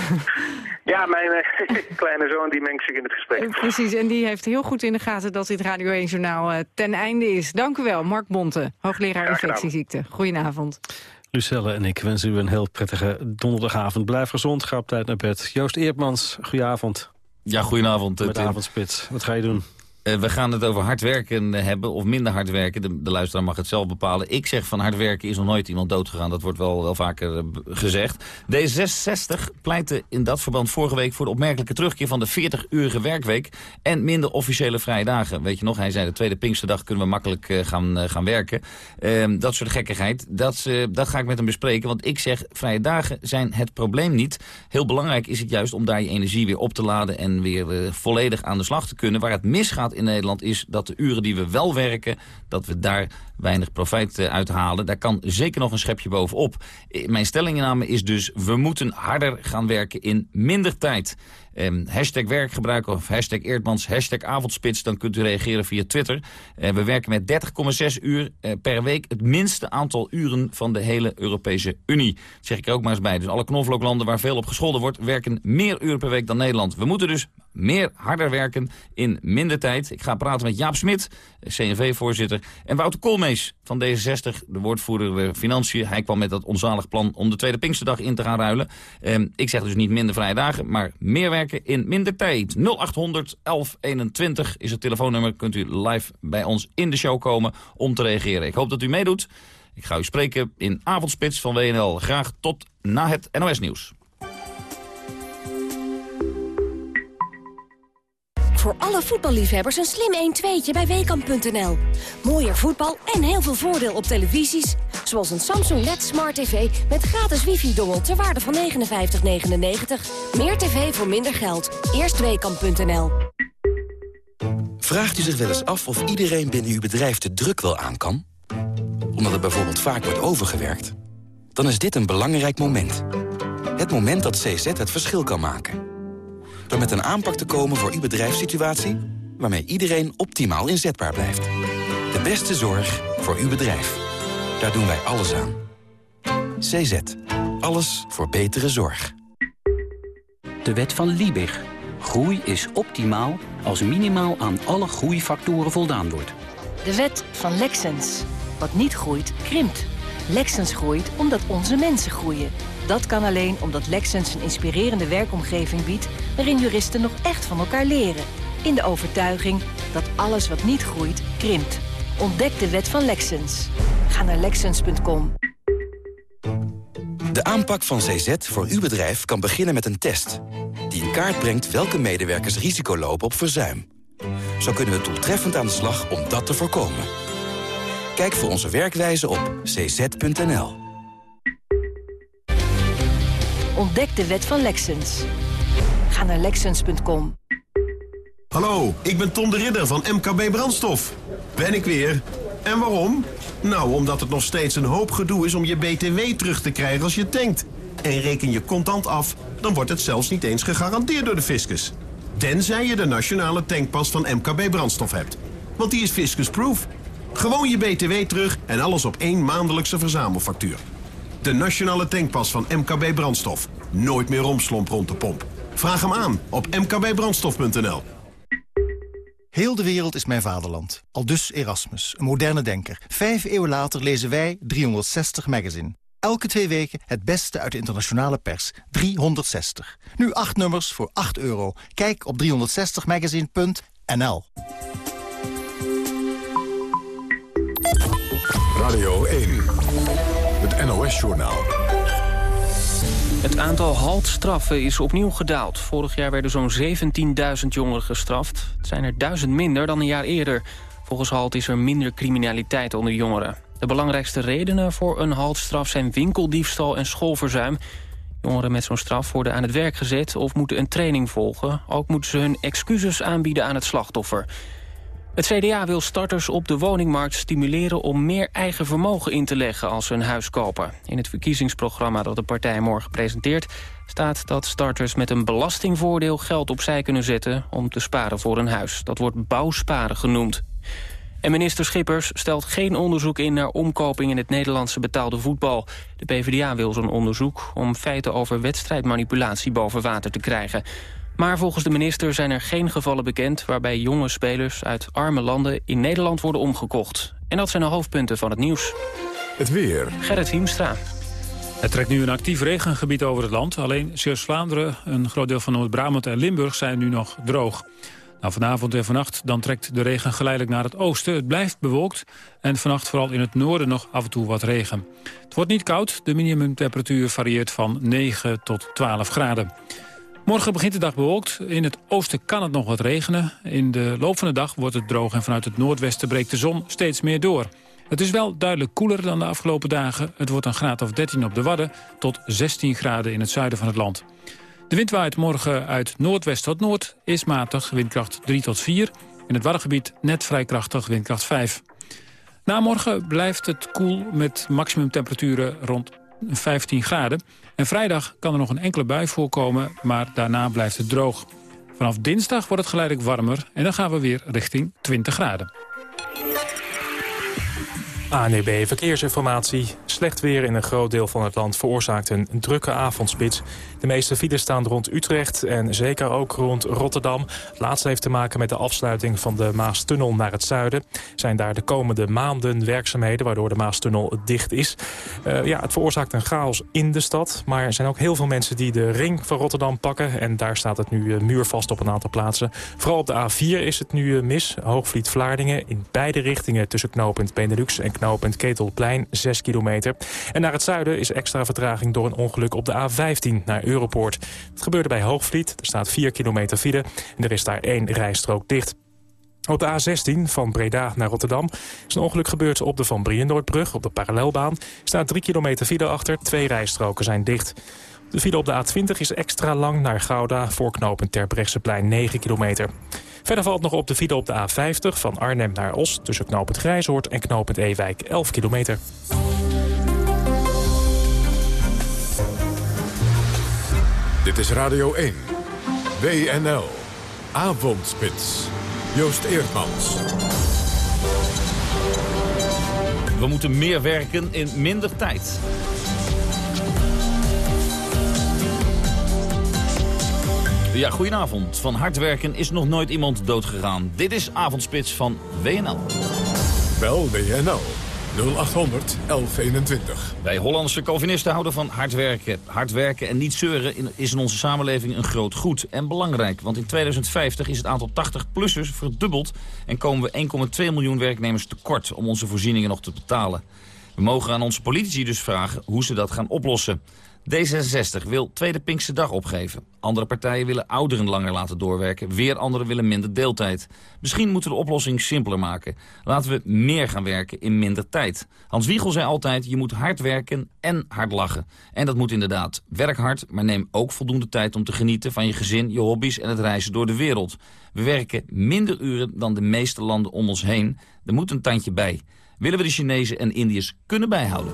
Ja, mijn kleine zoon die mengt zich in het gesprek. Precies, en die heeft heel goed in de gaten dat dit Radio 1 Journaal ten einde is. Dank u wel, Mark Bonte, hoogleraar infectieziekte. Goedenavond. Lucelle en ik wensen u een heel prettige donderdagavond. Blijf gezond, ga op tijd naar bed. Joost Eertmans, goedenavond. Ja, goedenavond. Met avondspits. Wat ga je doen? Uh, we gaan het over hard werken hebben of minder hard werken. De, luisteraar mag het zelf bepalen. Ik zeg van hard werken is nog nooit iemand doodgegaan. Dat wordt wel, wel vaker uh, gezegd. D66 pleitte in dat verband vorige week voor de opmerkelijke terugkeer van de 40-urige werkweek en minder officiële vrije dagen. Weet je nog, hij zei de tweede Pinksterdag kunnen we makkelijk uh, gaan, gaan werken. Ehm, dat soort gekkigheid, dat, dat ga ik met hem bespreken. Want ik zeg, vrije dagen zijn het probleem niet. Heel belangrijk is het juist om daar je energie weer op te laden en weer volledig aan de slag te kunnen. Waar het misgaat in Nederland is dat de uren die we wel werken... dat we daar weinig profijt uh, uithalen. Daar kan zeker nog een schepje bovenop. Mijn stellingname is dus... we moeten harder gaan werken in minder tijd. Um, hashtag werkgebruik of hashtag Eerdmans, hashtag avondspits. Dan kunt u reageren via Twitter. Uh, we werken met 30,6 uur uh, per week. Het minste aantal uren van de hele Europese Unie. Dat zeg ik er ook maar eens bij. Dus alle knoflooklanden waar veel op gescholden wordt... werken meer uren per week dan Nederland. We moeten dus meer harder werken in minder tijd. Ik ga praten met Jaap Smit, CNV-voorzitter... en Wouter Koolmees van D66, de woordvoerder Financiën. Hij kwam met dat onzalig plan om de tweede Pinksterdag in te gaan ruilen. Um, ik zeg dus niet minder vrije dagen, maar meer in minder tijd. 0800 1121 is het telefoonnummer. Kunt u live bij ons in de show komen om te reageren. Ik hoop dat u meedoet. Ik ga u spreken in Avondspits van WNL. Graag tot na het NOS-nieuws. Voor alle voetballiefhebbers een slim 1-2'tje bij Weekamp.nl. Mooier voetbal en heel veel voordeel op televisies. Zoals een Samsung LED Smart TV met gratis wifi-dongel ter waarde van 59,99. Meer tv voor minder geld. Eerst Weekamp.nl. Vraagt u zich wel eens af of iedereen binnen uw bedrijf de druk wel aan kan? Omdat het bijvoorbeeld vaak wordt overgewerkt? dan is dit een belangrijk moment. Het moment dat CZ het verschil kan maken. Door met een aanpak te komen voor uw bedrijfssituatie... waarmee iedereen optimaal inzetbaar blijft. De beste zorg voor uw bedrijf. Daar doen wij alles aan. CZ. Alles voor betere zorg. De wet van Liebig. Groei is optimaal als minimaal aan alle groeifactoren voldaan wordt. De wet van Lexens. Wat niet groeit, krimpt. Lexens groeit omdat onze mensen groeien. Dat kan alleen omdat Lexens een inspirerende werkomgeving biedt... waarin juristen nog echt van elkaar leren. In de overtuiging dat alles wat niet groeit, krimpt. Ontdek de wet van Lexens. Ga naar Lexens.com. De aanpak van CZ voor uw bedrijf kan beginnen met een test... die in kaart brengt welke medewerkers risico lopen op verzuim. Zo kunnen we doeltreffend aan de slag om dat te voorkomen. Kijk voor onze werkwijze op cz.nl. Ontdek de wet van Lexens. Ga naar Lexens.com. Hallo, ik ben Tom de Ridder van MKB Brandstof. Ben ik weer. En waarom? Nou, omdat het nog steeds een hoop gedoe is om je BTW terug te krijgen als je tankt. En reken je contant af, dan wordt het zelfs niet eens gegarandeerd door de fiscus. Tenzij je de nationale tankpas van MKB Brandstof hebt. Want die is fiscusproof. Gewoon je BTW terug en alles op één maandelijkse verzamelfactuur. De nationale tankpas van MKB Brandstof. Nooit meer romslomp rond de pomp. Vraag hem aan op mkbbrandstof.nl. Heel de wereld is mijn vaderland. Aldus Erasmus, een moderne denker. Vijf eeuwen later lezen wij 360 Magazine. Elke twee weken het beste uit de internationale pers. 360. Nu acht nummers voor 8 euro. Kijk op 360magazine.nl Radio 1. Het NOS-journaal. Het aantal haltstraffen is opnieuw gedaald. Vorig jaar werden zo'n 17.000 jongeren gestraft. Het zijn er duizend minder dan een jaar eerder. Volgens Halt is er minder criminaliteit onder jongeren. De belangrijkste redenen voor een haltstraf zijn winkeldiefstal en schoolverzuim. Jongeren met zo'n straf worden aan het werk gezet of moeten een training volgen. Ook moeten ze hun excuses aanbieden aan het slachtoffer. Het CDA wil starters op de woningmarkt stimuleren om meer eigen vermogen in te leggen als ze een huis kopen. In het verkiezingsprogramma dat de partij morgen presenteert staat dat starters met een belastingvoordeel geld opzij kunnen zetten om te sparen voor een huis. Dat wordt bouwsparen genoemd. En minister Schippers stelt geen onderzoek in naar omkoping in het Nederlandse betaalde voetbal. De PvdA wil zo'n onderzoek om feiten over wedstrijdmanipulatie boven water te krijgen. Maar volgens de minister zijn er geen gevallen bekend... waarbij jonge spelers uit arme landen in Nederland worden omgekocht. En dat zijn de hoofdpunten van het nieuws. Het weer. Gerrit Hiemstra. Het trekt nu een actief regengebied over het land. Alleen Zeeuws-Vlaanderen, een groot deel van Noord-Brabant en Limburg zijn nu nog droog. Nou, vanavond en vannacht dan trekt de regen geleidelijk naar het oosten. Het blijft bewolkt en vannacht vooral in het noorden nog af en toe wat regen. Het wordt niet koud, de minimumtemperatuur varieert van 9 tot 12 graden. Morgen begint de dag bewolkt. In het oosten kan het nog wat regenen. In de loop van de dag wordt het droog en vanuit het noordwesten breekt de zon steeds meer door. Het is wel duidelijk koeler dan de afgelopen dagen. Het wordt een graad of 13 op de Wadden tot 16 graden in het zuiden van het land. De wind waait morgen uit noordwest tot noord, is matig, windkracht 3 tot 4. In het Waddengebied net vrij krachtig, windkracht 5. Na morgen blijft het koel met maximumtemperaturen rond 15 graden. En vrijdag kan er nog een enkele bui voorkomen, maar daarna blijft het droog. Vanaf dinsdag wordt het geleidelijk warmer en dan gaan we weer richting 20 graden. ANEB Verkeersinformatie. Slecht weer in een groot deel van het land veroorzaakt een drukke avondspits. De meeste files staan rond Utrecht en zeker ook rond Rotterdam. Het laatste heeft te maken met de afsluiting van de Maastunnel naar het zuiden. Zijn daar de komende maanden werkzaamheden waardoor de Maastunnel dicht is. Uh, ja, het veroorzaakt een chaos in de stad. Maar er zijn ook heel veel mensen die de ring van Rotterdam pakken. En daar staat het nu uh, muurvast op een aantal plaatsen. Vooral op de A4 is het nu uh, mis. Hoogvliet-Vlaardingen in beide richtingen tussen knooppunt Benelux en knooppunt Ketelplein 6 kilometer. En naar het zuiden is extra vertraging door een ongeluk op de A15 naar Europoort. Het gebeurde bij Hoogvliet. Er staat 4 kilometer file en er is daar één rijstrook dicht. Op de A16 van Breda naar Rotterdam is een ongeluk gebeurd op de Van Brienenoordbrug op de parallelbaan. Staat 3 kilometer file achter, twee rijstroken zijn dicht. De file op de A20 is extra lang naar Gouda voor knooppunt Terbrechtseplein 9 kilometer. Verder valt nog op de file op de A50 van Arnhem naar Os... tussen knooppunt Grijshoort en knooppunt Ewijk 11 kilometer. Dit is Radio 1, WNL, Avondspits, Joost Eerdmans. We moeten meer werken in minder tijd. Ja, goedenavond. Van hard werken is nog nooit iemand doodgegaan. Dit is Avondspits van WNL. Bel WNL 0800 1121. Wij Hollandse Calvinisten houden van hard werken. Hard werken en niet zeuren is in onze samenleving een groot goed en belangrijk. Want in 2050 is het aantal 80-plussers verdubbeld... en komen we 1,2 miljoen werknemers tekort om onze voorzieningen nog te betalen. We mogen aan onze politici dus vragen hoe ze dat gaan oplossen. D66 wil Tweede Pinkse Dag opgeven. Andere partijen willen ouderen langer laten doorwerken. Weer anderen willen minder deeltijd. Misschien moeten we de oplossing simpeler maken. Laten we meer gaan werken in minder tijd. Hans Wiegel zei altijd, je moet hard werken en hard lachen. En dat moet inderdaad. Werk hard, maar neem ook voldoende tijd om te genieten van je gezin, je hobby's en het reizen door de wereld. We werken minder uren dan de meeste landen om ons heen. Er moet een tandje bij. Willen we de Chinezen en Indiërs kunnen bijhouden?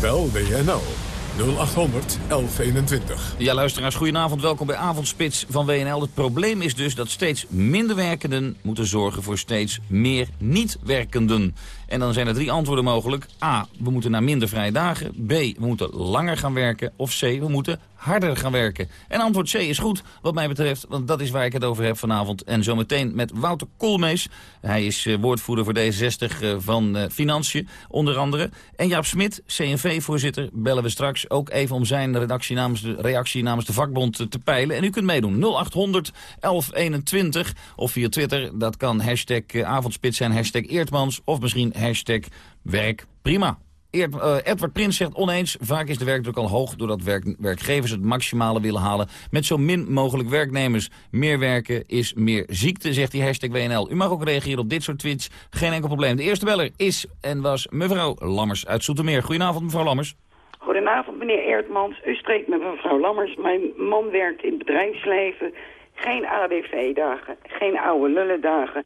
Bel WNL 0800 1121. Ja, luisteraars, goedenavond. Welkom bij Avondspits van WNL. Het probleem is dus dat steeds minder werkenden moeten zorgen voor steeds meer niet-werkenden. En dan zijn er drie antwoorden mogelijk. A, we moeten naar minder vrije dagen. B, we moeten langer gaan werken. Of C, we moeten harder gaan werken. En antwoord C is goed, wat mij betreft, want dat is waar ik het over heb vanavond. En zometeen met Wouter Koolmees. Hij is uh, woordvoerder voor D66 uh, van uh, Financiën, onder andere. En Jaap Smit, CNV-voorzitter, bellen we straks ook even om zijn redactie namens de, reactie namens de vakbond te peilen. En u kunt meedoen, 0800 1121 of via Twitter. Dat kan hashtag avondspits zijn, hashtag Eertmans of misschien hashtag werk prima. Uh, Edward Prins zegt oneens, vaak is de werkdruk al hoog... doordat werk, werkgevers het maximale willen halen met zo min mogelijk werknemers. Meer werken is meer ziekte, zegt hij hashtag WNL. U mag ook reageren op dit soort tweets, geen enkel probleem. De eerste beller is en was mevrouw Lammers uit Soetermeer. Goedenavond, mevrouw Lammers. Goedenavond, meneer Eertmans. U spreekt met mevrouw Lammers. Mijn man werkt in bedrijfsleven. Geen ADV-dagen, geen oude lullendagen.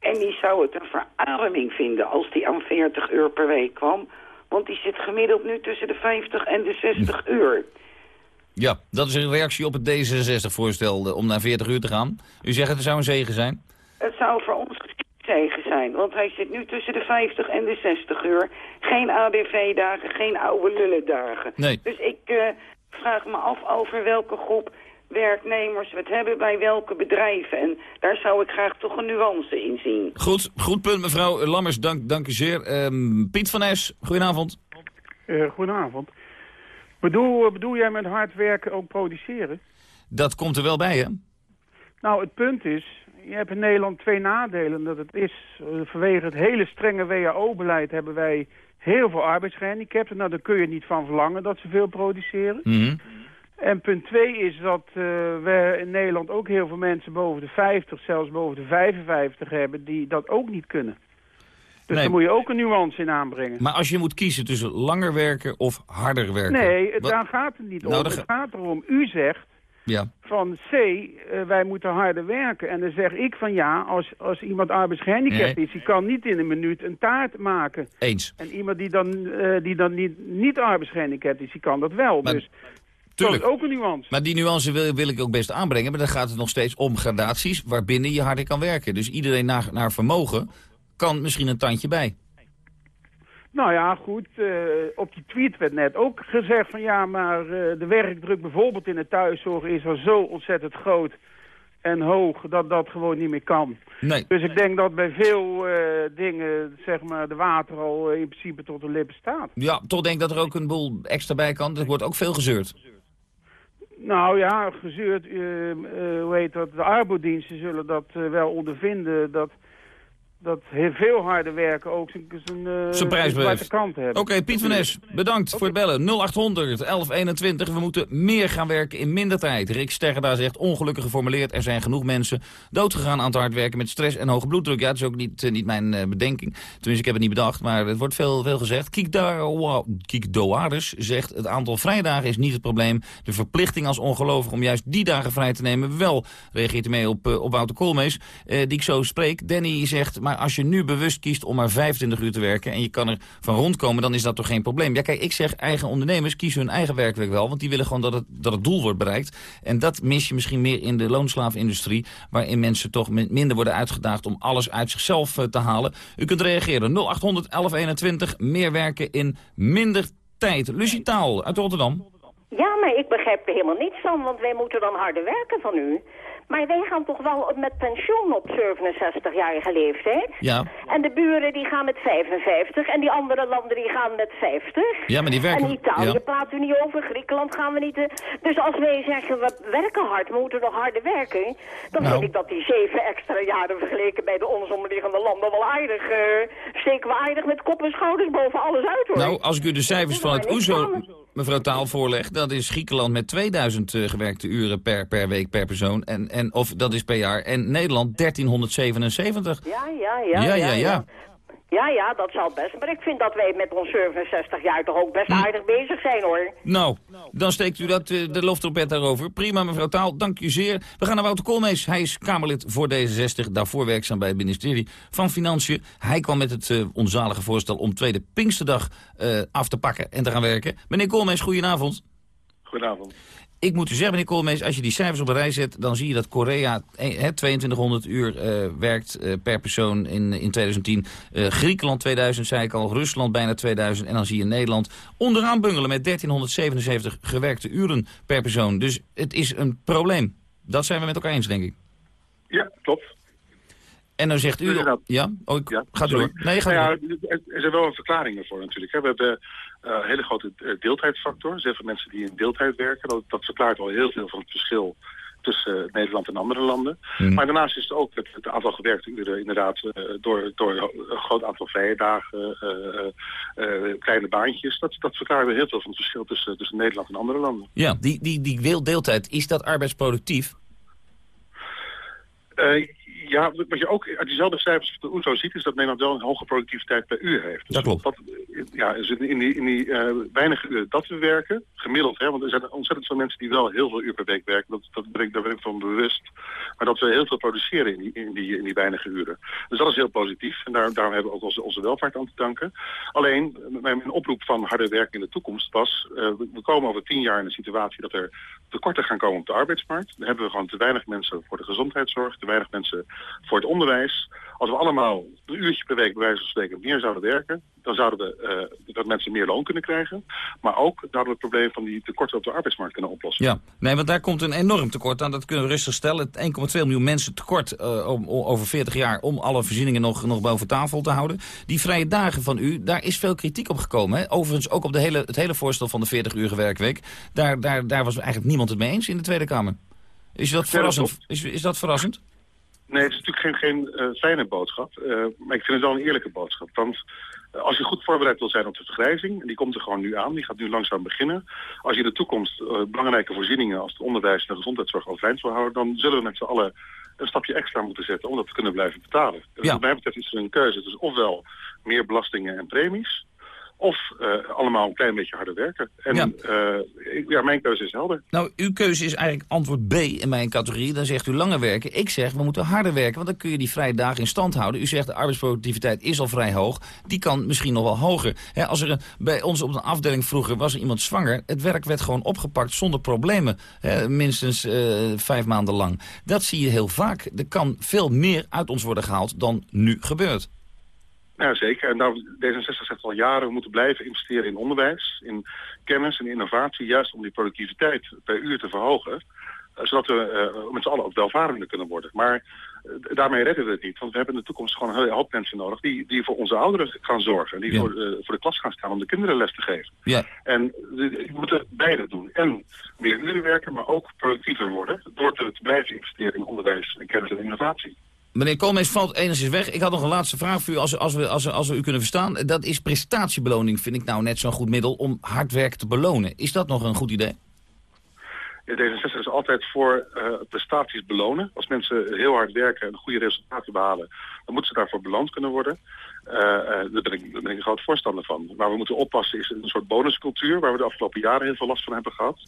En die zou het een verademing vinden als die aan 40 uur per week kwam. Want die zit gemiddeld nu tussen de 50 en de 60 uur. Ja, dat is een reactie op het D66-voorstel om naar 40 uur te gaan. U zegt het zou een zegen zijn? Het zou voor ons een zegen zijn, want hij zit nu tussen de 50 en de 60 uur. Geen ADV-dagen, geen oude lullendagen. Nee. Dus ik uh, vraag me af over welke groep werknemers we het hebben bij welke bedrijven. En daar zou ik graag toch een nuance in zien. Goed, goed punt mevrouw Lammers, dank, dank u zeer. Um, Piet van Es, goedenavond. Uh, goedenavond. Bedoel, bedoel jij met hard werken ook produceren? Dat komt er wel bij, hè? Nou, het punt is, je hebt in Nederland twee nadelen. Dat het is, uh, vanwege het hele strenge WHO-beleid hebben wij heel veel arbeidsgehandicapten. Nou, daar kun je niet van verlangen dat ze veel produceren. Mm -hmm. En punt twee is dat uh, we in Nederland ook heel veel mensen boven de 50, zelfs boven de 55 hebben, die dat ook niet kunnen. Dus nee. daar moet je ook een nuance in aanbrengen. Maar als je moet kiezen tussen langer werken of harder werken... Nee, het, daar gaat het niet nou, om. Het ga... gaat erom, u zegt ja. van C, uh, wij moeten harder werken. En dan zeg ik van ja, als, als iemand arbeidsgehandicapt Nee. is, die kan niet in een minuut een taart maken. Eens. En iemand die dan, uh, die dan niet, niet arbeidsgehandicapt is, die kan dat wel. Maar- dus Tuurlijk. dat is ook een nuance. Maar die nuance wil, wil ik ook best aanbrengen. Maar dan gaat het nog steeds om gradaties waarbinnen je harder kan werken. Dus iedereen naar, naar vermogen kan misschien een tandje bij. Nou ja, goed. eh, op die tweet werd net ook gezegd van ja, maar eh, de werkdruk bijvoorbeeld in de thuiszorg is al zo ontzettend groot en hoog dat dat gewoon niet meer kan. Nee. Dus ik denk dat bij veel eh, dingen, zeg maar, de water al in principe tot de lippen staat. Ja, toch denk ik dat er ook een boel extra bij kan. Er wordt ook veel gezeurd. Nou ja, gezeurd, eh, eh, hoe heet dat, de arbodiensten zullen dat eh, wel ondervinden, dat, dat heel veel harder werken ook zijn, eh, Zijn kant hebben. Oké, Piet van Es, bedankt voor het bellen. 0800 1121. We moeten meer gaan werken in minder tijd. Rick Steggerda zegt, ongelukkig geformuleerd... er zijn genoeg mensen doodgegaan aan het hard werken met stress en hoge bloeddruk. Ja, dat is ook niet, eh, niet mijn eh, bedenking. Tenminste, ik heb het niet bedacht, maar het wordt veel, veel gezegd. Kiek, Doa- Kiek Doaris zegt, het aantal vrijdagen is niet het probleem. De verplichting als ongelovige om juist die dagen vrij te nemen wel. Reageert hij mee op, eh, op Wouter Koolmees, eh, die ik zo spreek. Danny zegt, maar maar als je nu bewust kiest om maar 25 uur te werken... en je kan er van rondkomen, dan is dat toch geen probleem. Ja, kijk, ik zeg eigen ondernemers kiezen hun eigen werkweek wel... want die willen gewoon dat het, dat het doel wordt bereikt. En dat mis je misschien meer in de loonslaafindustrie... waarin mensen toch minder worden uitgedaagd om alles uit zichzelf te halen. U kunt reageren 0800 1121, meer werken in minder tijd. Lucie Taal uit Rotterdam. Ja, maar ik begrijp er helemaal niets van, want wij moeten dan harder werken van u. Maar wij gaan toch wel met pensioen op 67-jarige leeftijd? Ja. En de buren die gaan met 55 en die andere landen die gaan met 50. Ja, maar die werken... En Italië ja. praten we niet over, Griekenland gaan we niet... Uh, dus als wij zeggen, we werken hard, we moeten nog harder werken... dan nou. vind ik dat die zeven extra jaren vergeleken bij de ons omliggende landen wel aardig... Uh, steken we aardig met kop en schouders boven alles uit, hoor. Nou, als ik u de cijfers van het OESO mevrouw Taal voorleg, dat is Griekenland met 2000 uh, gewerkte uren per, per week per persoon. En, en, of dat is per jaar. En Nederland 1377. Ja, ja, ja. Ja, ja, ja. Ja, ja, dat zal best. Maar ik vind dat wij met ons 67 jaar toch ook best aardig bezig zijn, hoor. Nou, dan steekt u dat, uh, de loftrompet daarover. Prima, mevrouw Taal, dank u zeer. We gaan naar Wouter Koolmees. Hij is Kamerlid voor D66, daarvoor werkzaam bij het ministerie van Financiën. Hij kwam met het uh, onzalige voorstel om tweede Pinksterdag uh, af te pakken en te gaan werken. Meneer Koolmees, goedenavond. Goedenavond ik moet u zeggen, meneer Koolmees, als je die cijfers op een rij zet... dan zie je dat Korea he, 2200 uur uh, werkt uh, per persoon in, in 2010. Uh, Griekenland 2000, zei ik al. Rusland bijna 2000. En dan zie je Nederland onderaan bungelen met 1377 gewerkte uren per persoon. Dus het is een probleem. Dat zijn we met elkaar eens, denk ik. Ja, klopt. En dan zegt u... Ja? Oh, ik, ja, gaat door. Nee, nou ja. Er zijn wel verklaringen voor natuurlijk. Hè. We hebben uh, hele grote deeltijdfactor. Heel veel mensen die in deeltijd werken. Dat, dat verklaart al heel veel van het verschil tussen uh, Nederland en andere landen. Mm. Maar daarnaast is het ook het, het aantal gewerkte uren inderdaad door, door een groot aantal vrije dagen, uh, kleine baantjes. Dat, dat verklaart heel veel van het verschil tussen, tussen Nederland en andere landen. Ja, die, die, die deeltijd, is dat arbeidsproductief? Ja, wat je ook uit diezelfde cijfers van de OESO ziet... is dat Nederland wel een hoge productiviteit per uur heeft. Dus dat klopt. Dat, ja, dus in die, in die uh, weinige uren dat we werken, gemiddeld... Hè, want er zijn ontzettend veel mensen die wel heel veel uur per week werken. Dat, dat ben ik, daar ben ik van bewust. Maar dat we heel veel produceren in die, in die, in die weinige uren. Dus dat is heel positief. En daar, daarom hebben we ook onze, onze welvaart aan te danken. Alleen, mijn oproep van harder werken in de toekomst was... Uh, we komen over tien jaar in een situatie dat er tekorten gaan komen op de arbeidsmarkt. Dan hebben we gewoon te weinig mensen voor de gezondheidszorg... te weinig mensen voor het onderwijs. Als we allemaal een uurtje per week bij wijze van spreken meer zouden werken... dan zouden we uh, dat mensen meer loon kunnen krijgen. Maar ook zouden we het probleem van die tekorten op de arbeidsmarkt kunnen oplossen. Ja, nee, want daar komt een enorm tekort aan. Dat kunnen we rustig stellen. 1,2 miljoen mensen tekort uh, om, over 40 jaar... om alle voorzieningen nog, nog boven tafel te houden. Die vrije dagen van u, daar is veel kritiek op gekomen. Hè? Overigens ook op de hele, het hele voorstel van de 40-uurige werkweek. Daar, daar, daar was eigenlijk niemand het mee eens in de Tweede Kamer. Is dat verrassend? Is, is dat verrassend? Nee, het is natuurlijk geen, geen uh, fijne boodschap. Uh, maar ik vind het wel een eerlijke boodschap. Want uh, als je goed voorbereid wil zijn op de vergrijzing... en die komt er gewoon nu aan, die gaat nu langzaam beginnen... als je in de toekomst belangrijke voorzieningen... als het onderwijs en de gezondheidszorg overeind wil houden... dan zullen we met z'n allen een stapje extra moeten zetten... om dat te kunnen blijven betalen. Dus wat mij betreft is er een keuze. Dus ofwel meer belastingen en premies... Of uh, allemaal een klein beetje harder werken. En ja. Uh, ik, ja. mijn keuze is helder. Nou, uw keuze is eigenlijk antwoord B in mijn categorie. Dan zegt u langer werken. Ik zeg, we moeten harder werken, want dan kun je die vrije dagen in stand houden. U zegt, de arbeidsproductiviteit is al vrij hoog. Die kan misschien nog wel hoger. He, als er een, bij ons op een afdeling vroeger was er iemand zwanger. Het werk werd gewoon opgepakt zonder problemen. He, minstens uh, vijf maanden lang. Dat zie je heel vaak. Er kan veel meer uit ons worden gehaald dan nu gebeurt. Ja, zeker. En nou, D66 zegt al jaren, we moeten blijven investeren in onderwijs, in kennis en innovatie, juist om die productiviteit per uur te verhogen, zodat we uh, met z'n allen ook welvarender kunnen worden. Maar uh, daarmee redden we het niet, want we hebben in de toekomst gewoon een hele hoop mensen nodig die, die voor onze ouderen gaan zorgen, die ja. voor, uh, voor de klas gaan staan om de kinderen les te geven. Ja. En we moeten beide doen. En meer uren werken, maar ook productiever worden, door te, te blijven investeren in onderwijs en kennis en innovatie. Meneer Koolmees valt enigszins weg. Ik had nog een laatste vraag voor u, als, als, we, als, als we u kunnen verstaan. Dat is prestatiebeloning, vind ik nou net zo'n goed middel om hard werken te belonen. Is dat nog een goed idee? Ja, D66 is altijd voor uh, prestaties belonen. Als mensen heel hard werken en goede resultaten behalen, dan moeten ze daarvoor beloond kunnen worden. Uh, uh, daar, ben ik, daar ben ik een groot voorstander van. Waar we moeten oppassen is een soort bonuscultuur, waar we de afgelopen jaren heel veel last van hebben gehad.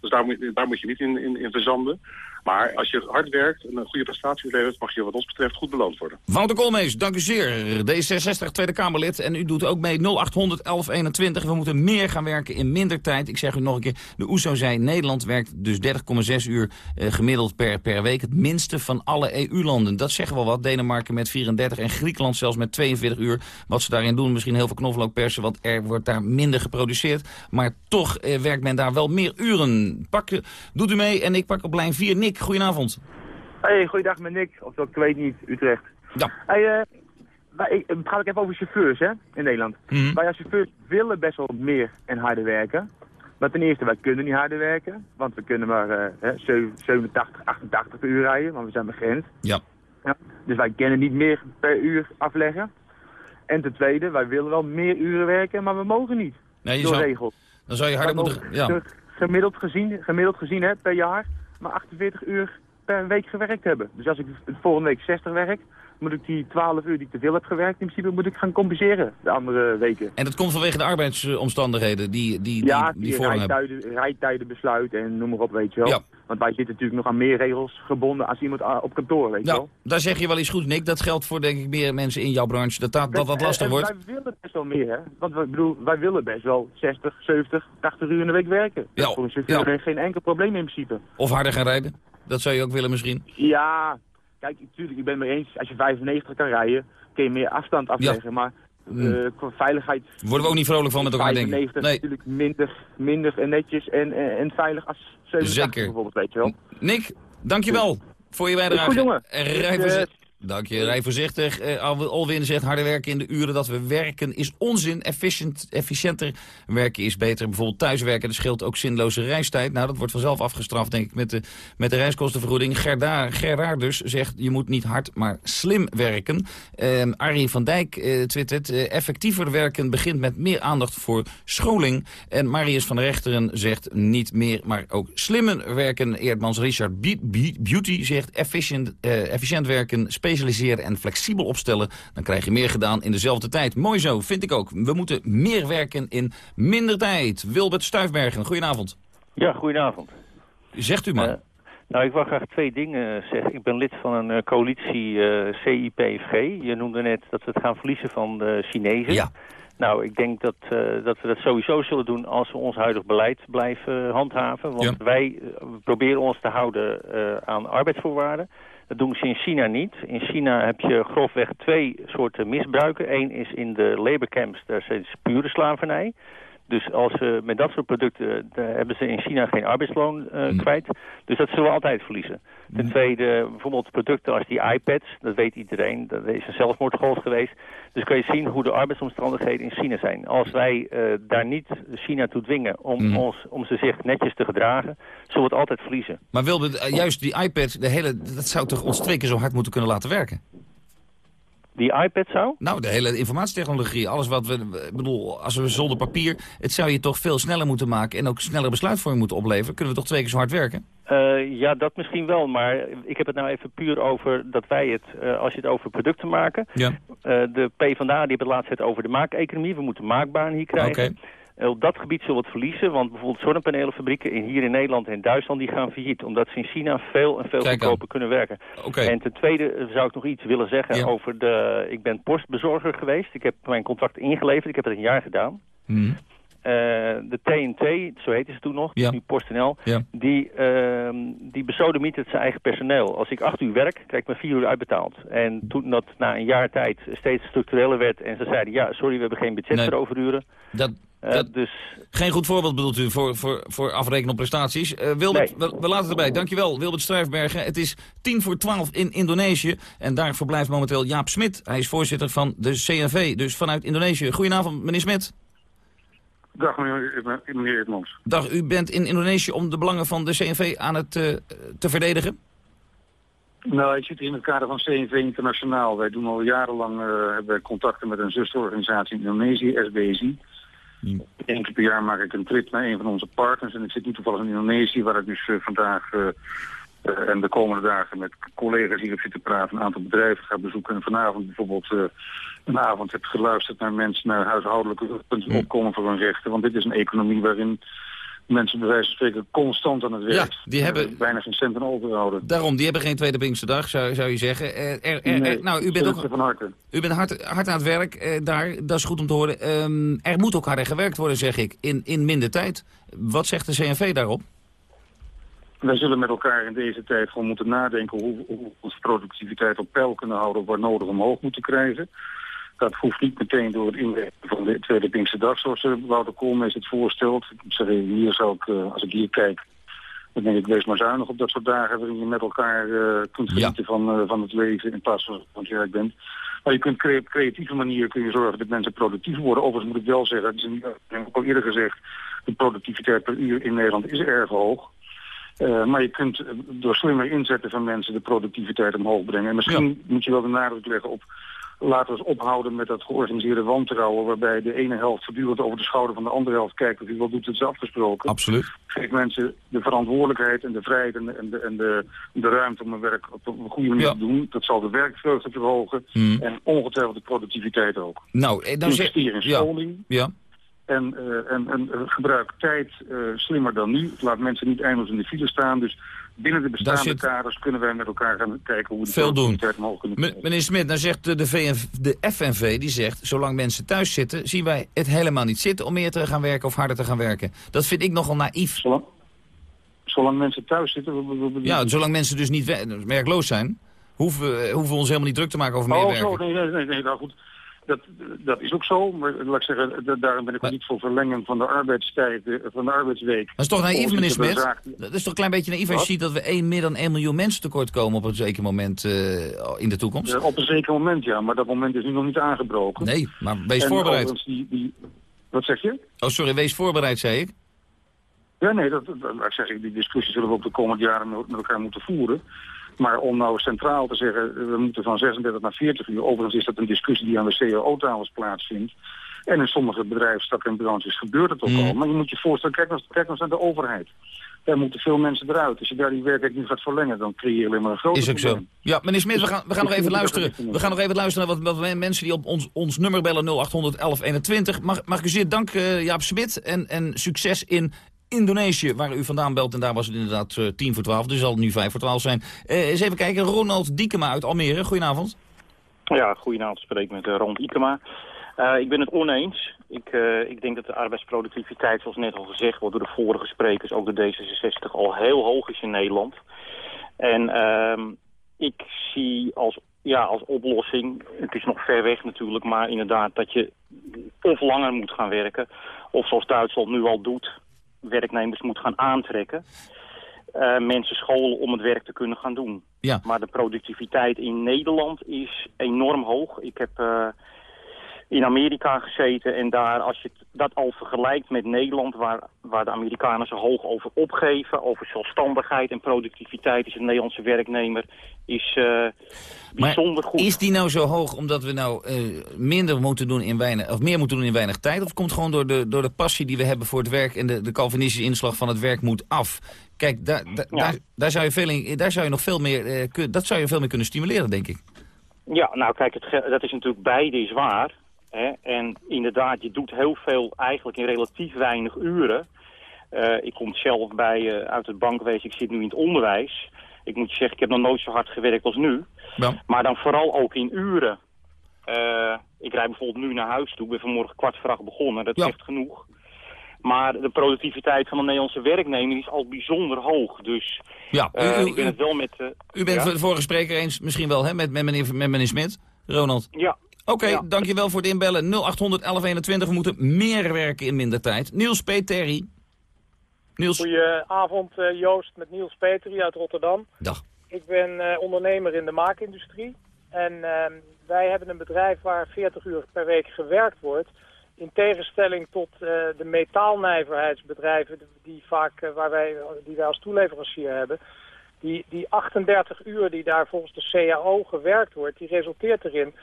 Dus daar moet, daar moet je niet in, in verzanden. Maar als je hard werkt en een goede prestatie levert, mag je wat ons betreft goed beloond worden. Wouter Koolmees, dank u zeer. D66 Tweede Kamerlid. En u doet ook mee 0800 1121. We moeten meer gaan werken in minder tijd. Ik zeg u nog een keer, de OESO zei Nederland werkt dus 30,6 uur eh, gemiddeld per, per week. Het minste van alle EU-landen. Dat zeggen wel wat. Denemarken met 34 en Griekenland zelfs met 42 uur. Wat ze daarin doen, misschien heel veel knoflook persen, want er wordt daar minder geproduceerd. Maar toch eh, werkt men daar wel meer uren. Pak, doet u mee en ik pak op lijn 4 Nick. Goedenavond. Hey, goeiedag met Nick. Of dat ik weet niet, Utrecht. Ja. Hey, eh, wij, ik, het gaat ook even over chauffeurs hè, in Nederland. Mhm. Wij als chauffeurs willen best wel meer en harder werken. Maar ten eerste, wij kunnen niet harder werken. Want we kunnen maar hè, 87, 88 per uur rijden, want we zijn begrensd. Ja. Ja. Dus wij kunnen niet meer per uur afleggen. En ten tweede, wij willen wel meer uren werken, maar we mogen niet. Nee, je door zou- regels. Dan zou je harder moeten... Ja. ge- Gemiddeld gezien, gemiddeld gezien hè, per jaar, maar 48 uur per week gewerkt hebben. Dus als ik de volgende week 60 werk, moet ik die 12 uur die ik te veel heb gewerkt, in principe moet ik gaan compenseren de andere weken. En dat komt vanwege de arbeidsomstandigheden die, die, die, ja, die die hebben. rijtijden, rijtijdenbesluit en noem maar op, weet je wel. Ja. Want wij zitten natuurlijk nog aan meer regels gebonden als iemand ah, op kantoor, weet je Nou, wel. daar zeg je wel iets goed, Nick. Dat geldt voor, denk ik, meer mensen in jouw branche. Dat dat, dat, wat En- lastig en wordt. Wij willen best wel meer, hè. Want we, bedoel, wij willen best wel 60, 70, 80 uur in de week werken. Ja, voor een chauffeur ja. geen enkel probleem in principe. Of harder gaan rijden. Dat zou je ook willen misschien. Ja, kijk, natuurlijk, ik ben het mee eens. Als je 95 kan rijden, kun je meer afstand afleggen. Maar eh, qua veiligheid... Worden we ook niet vrolijk van met elkaar, denk ik. 95 Nee. is natuurlijk minder, minder en netjes en, en, en veilig als 87 Zeker. bijvoorbeeld, weet je wel. Nick, dankjewel voor je bijdrage. Goed, jongen. En rij voorzichtig. Dank je, rij voorzichtig. Eh, Al- Alwin zegt harder werken in de uren dat we werken is onzin. Efficiënter werken is beter. Bijvoorbeeld thuiswerken, dat scheelt ook zinloze reistijd. Nou, dat wordt vanzelf afgestraft, denk ik, met de, met de reiskostenvergoeding. Gerda, Gerard dus zegt, je moet niet hard, maar slim werken. Ehm Arie van Dijk eh, twittert, eh, effectiever werken begint met meer aandacht voor scholing. En Marius van Rechteren zegt, niet meer, maar ook slimmer werken. Eerdmans Richard Be- Be- Beauty zegt, efficient, eh, efficiënt werken, specialiseren en flexibel opstellen. Dan krijg je meer gedaan in dezelfde tijd. Mooi zo, vind ik ook. We moeten meer werken in minder tijd. Wilbert Stuifbergen, goedenavond. Ja, goedenavond. Zegt u maar. Eh, nou, ik wil graag twee dingen zeggen. Ik ben lid van een eh, coalitie CIPFG. Je noemde net dat we het gaan verliezen van de Chinezen. Ja. Nou, ik denk dat, dat we dat sowieso zullen doen als we ons huidig beleid blijven handhaven. Want wij proberen ons te houden aan arbeidsvoorwaarden. Dat doen ze in China niet. In China heb je grofweg twee soorten misbruiken. Eén is in de laborcamps, daar is pure slavernij. Dus als we met dat soort producten, daar hebben ze in China geen arbeidsloon eh, kwijt. Dus dat zullen we altijd verliezen. Ten tweede, bijvoorbeeld producten als die iPads, dat weet iedereen, dat is een zelfmoordgolf geweest. Dus kan je zien hoe de arbeidsomstandigheden in China zijn. Als wij eh, daar niet China toe dwingen om, ons, om ze zich netjes te gedragen, zullen we het altijd verliezen. Maar eh, juist die iPad, de hele, dat zou toch ons twee keer zo hard moeten kunnen laten werken? Die iPad zou? Nou, de hele informatietechnologie, alles wat we... Ik bedoel, als we zonder papier... Het zou je toch veel sneller moeten maken... en ook snellere besluitvorming moeten opleveren. Kunnen we toch twee keer zo hard werken? Eh, ja, dat misschien wel, maar ik heb het nou even puur over dat wij het, eh, als je het over producten maken, Ja. eh, de PvdA die heeft het laatst het over de maakeconomie, we moeten maakbaan hier krijgen. Oké. Eh, op dat gebied zullen we het verliezen, want bijvoorbeeld zonnepanelenfabrieken in, hier in Nederland en Duitsland die gaan failliet, omdat ze in China veel en veel goedkoper kunnen werken. En ten tweede eh, zou ik nog iets willen zeggen Ja. over de, ik ben postbezorger geweest, ik heb mijn contract ingeleverd, ik heb het een jaar gedaan. Mhm. Eh, de TNT, zo heette ze toen nog, Ja. nu PostNL, Ja. die, uh, die besodemietert zijn eigen personeel. Als ik acht uur werk, krijg ik me vier uur uitbetaald. En toen dat na een jaar tijd steeds structureler werd en ze zeiden, ja, sorry, we hebben geen budget Nee. voor overuren. Dat, Eh, dat- dus Geen goed voorbeeld bedoelt u voor, voor, voor afrekenen op prestaties. Eh, Wilbert, we, we laten het erbij. Dankjewel, Wilbert Strijfbergen. Het is tien voor twaalf in Indonesië. En daar verblijft momenteel Jaap Smit. Hij is voorzitter van de CNV, dus vanuit Indonesië. Goedenavond, meneer Smit. Dag meneer, meneer Eerdmans. Dag, u bent in Indonesië om de belangen van de CNV aan het eh, te verdedigen? Nou, ik zit hier in het kader van CNV Internationaal. Wij doen al jarenlang hebben contacten met een zusterorganisatie in Indonesië, SBSI. Eén keer per jaar maak ik een trip naar een van onze partners. En ik zit nu toevallig in Indonesië, waar ik dus eh, vandaag eh, eh, en de komende dagen met collega's hier heb zitten praten. Een aantal bedrijven ga bezoeken. En vanavond bijvoorbeeld een avond heb geluisterd naar mensen, naar huishoudelijke punten opkomen voor hun rechten. Want dit is een economie waarin mensen bij wijze van spreken constant aan het werk. Ja, die hebben... Uh, bijna geen cent aan overhouden. Daarom, die hebben geen tweede Pinksterdag, zou, zou je zeggen. Er, er, nee, nou, u bent ook van harte. U bent hard, hard aan het werk uh, daar, dat is goed om te horen. Um, er moet ook harder gewerkt worden, zeg ik, in, in minder tijd. Wat zegt de CNV daarop? Wij zullen met elkaar in deze tijd gewoon moeten nadenken hoe, hoe we onze productiviteit op peil kunnen houden, waar nodig omhoog moeten krijgen. Dat hoeft niet meteen door het inwerken van de Tweede Pinkse Dag, zoals Wouter Koolmees het voorstelt. Ik zeg, hier zou ik, uh, als ik hier kijk, dan denk ik, wees maar zuinig op dat soort dagen waarin je met elkaar uh, kunt genieten ja. van, uh, van het leven in plaats van het werk bent. Maar je kunt op creatieve manier kun je zorgen dat mensen productief worden. Overigens moet ik wel zeggen, dat is een, heb ik al eerder gezegd, de productiviteit per uur in Nederland is erg hoog. Uh, maar je kunt door slimmer inzetten van mensen de productiviteit omhoog brengen. En misschien ja. moet je wel de nadruk leggen op laten we eens ophouden met dat georganiseerde wantrouwen... waarbij de ene helft voortdurend over de schouder van de andere helft kijkt... of hij wel doet het is afgesproken. Absoluut. Geef mensen de verantwoordelijkheid en de vrijheid en de, en de, en de, de ruimte om hun werk op een goede manier ja. te doen. Dat zal de werkvreugde verhogen hmm. en ongetwijfeld de productiviteit ook. Nou, dan zeg je... in scholing. Ja. ja. En, uh, en, en uh, gebruik tijd uh, slimmer dan nu. Laat mensen niet eindeloos in de file staan. Dus binnen de bestaande zit... kaders kunnen wij met elkaar gaan kijken hoe we Veel doen. omhoog kunnen. Meneer Smit, dan zegt de, VNV, de FNV, die zegt... zolang mensen thuis zitten, zien wij het helemaal niet zitten... om meer te gaan werken of harder te gaan werken. Dat vind ik nogal naïef. Zolang, zolang mensen thuis zitten... Ja, zolang mensen dus niet werkloos zijn... Hoeven, hoeven we ons helemaal niet druk te maken over meer oh, werken. Oh, nee, nee, nee, nee, nou goed dat, dat is ook zo, maar laat ik zeggen, dat, daarom ben ik niet voor verlenging van de arbeidstijd, van de arbeidsweek. Dat is toch naïef, meneer Smit? Dat is toch een klein beetje naïef als je ziet dat we één, meer dan 1 miljoen mensen tekort komen op een zeker moment uh, in de toekomst? Ja, op een zeker moment, ja, maar dat moment is nu nog niet aangebroken. Nee, maar wees en voorbereid. Die, die, wat zeg je? Oh, sorry, wees voorbereid, zei ik. Ja, nee, dat, dat, dat zeg ik, die discussie zullen we ook de komende jaren met elkaar moeten voeren. Maar om nou centraal te zeggen, we moeten van 36 naar 40 uur. Overigens is dat een discussie die aan de CAO-tafels plaatsvindt. En in sommige bedrijfstakken en branches gebeurt het ook Mm. al. Maar je moet je voorstellen, kijk nou, kijk nou eens naar de overheid. Daar moeten veel mensen eruit. Als je daar die werkelijk niet gaat verlengen, dan creëer je alleen maar een groot Is ook zo. Ja, meneer Smit, we gaan, we gaan nog even luisteren. We gaan nog even luisteren naar wat, wat mensen die op ons, ons nummer bellen 0800 1121. Mag, mag ik u zeer danken, uh, Jaap Smit. En, en succes in Indonesië, waar u vandaan belt. En daar was het inderdaad uh, tien voor twaalf, dus zal het nu vijf voor twaalf zijn. Uh, eens even kijken, Ronald Diekema uit Almere. Goedenavond. Ja, goedenavond. Spreek met uh, Ronald Diekema. Ik ben het oneens. Ik, ik denk dat de arbeidsproductiviteit, zoals net al gezegd wordt door de vorige sprekers, ook de D66, al heel hoog is in Nederland. En uh, ik zie als, ja, als oplossing, het is nog ver weg natuurlijk, maar inderdaad dat je of langer moet gaan werken, of zoals Duitsland nu al doet, werknemers moet gaan aantrekken. Uh, mensen scholen om het werk te kunnen gaan doen. Ja. Maar de productiviteit in Nederland is enorm hoog. Ik heb uh, in Amerika gezeten en daar, als je dat al vergelijkt met Nederland, waar, waar de Amerikanen zo hoog over opgeven, over zelfstandigheid en productiviteit, is een Nederlandse werknemer is uh, bijzonder maar goed. Is die nou zo hoog omdat we nou uh, minder moeten doen in weinig, of meer moeten doen in weinig tijd? Of komt het gewoon door de, door de passie die we hebben voor het werk en de, de Calvinistische inslag van het werk moet af? Kijk, daar, daar, ja. daar, daar, zou je veel in, daar zou je nog veel meer, uh, kun, dat zou je veel meer kunnen stimuleren, denk ik. Ja, nou kijk, het, dat is natuurlijk beide is waar. Hè? En inderdaad, je doet heel veel eigenlijk in relatief weinig uren. Uh, ik kom zelf bij, uh, uit het bankwezen, ik zit nu in het onderwijs. Ik moet je zeggen, ik heb nog nooit zo hard gewerkt als nu. Ja. Maar dan vooral ook in uren. Uh, ik rijd bijvoorbeeld nu naar huis toe. Ik ben vanmorgen kwart voor acht begonnen. Dat is ja. echt genoeg. Maar de productiviteit van een Nederlandse werknemer is al bijzonder hoog. Dus ja, u, u, ik ben het wel met... u bent ja? de vorige spreker eens misschien wel hè, met, met meneer, met meneer Smit, Ronald? Ja. Oké, okay, ja. dankjewel voor het inbellen. 0800 1121. We moeten meer werken in minder tijd. Niels P. Terry. Niels. Goedenavond uh, Joost, met Niels Petri uit Rotterdam. Dag. Ik ben uh, ondernemer in de maakindustrie. En uh, wij hebben een bedrijf waar 40 uur per week gewerkt wordt. In tegenstelling tot uh, de metaalnijverheidsbedrijven die, vaak, waar wij, die wij als toeleverancier hebben. Die, die 38 uur die daar volgens de CAO gewerkt wordt, die resulteert erin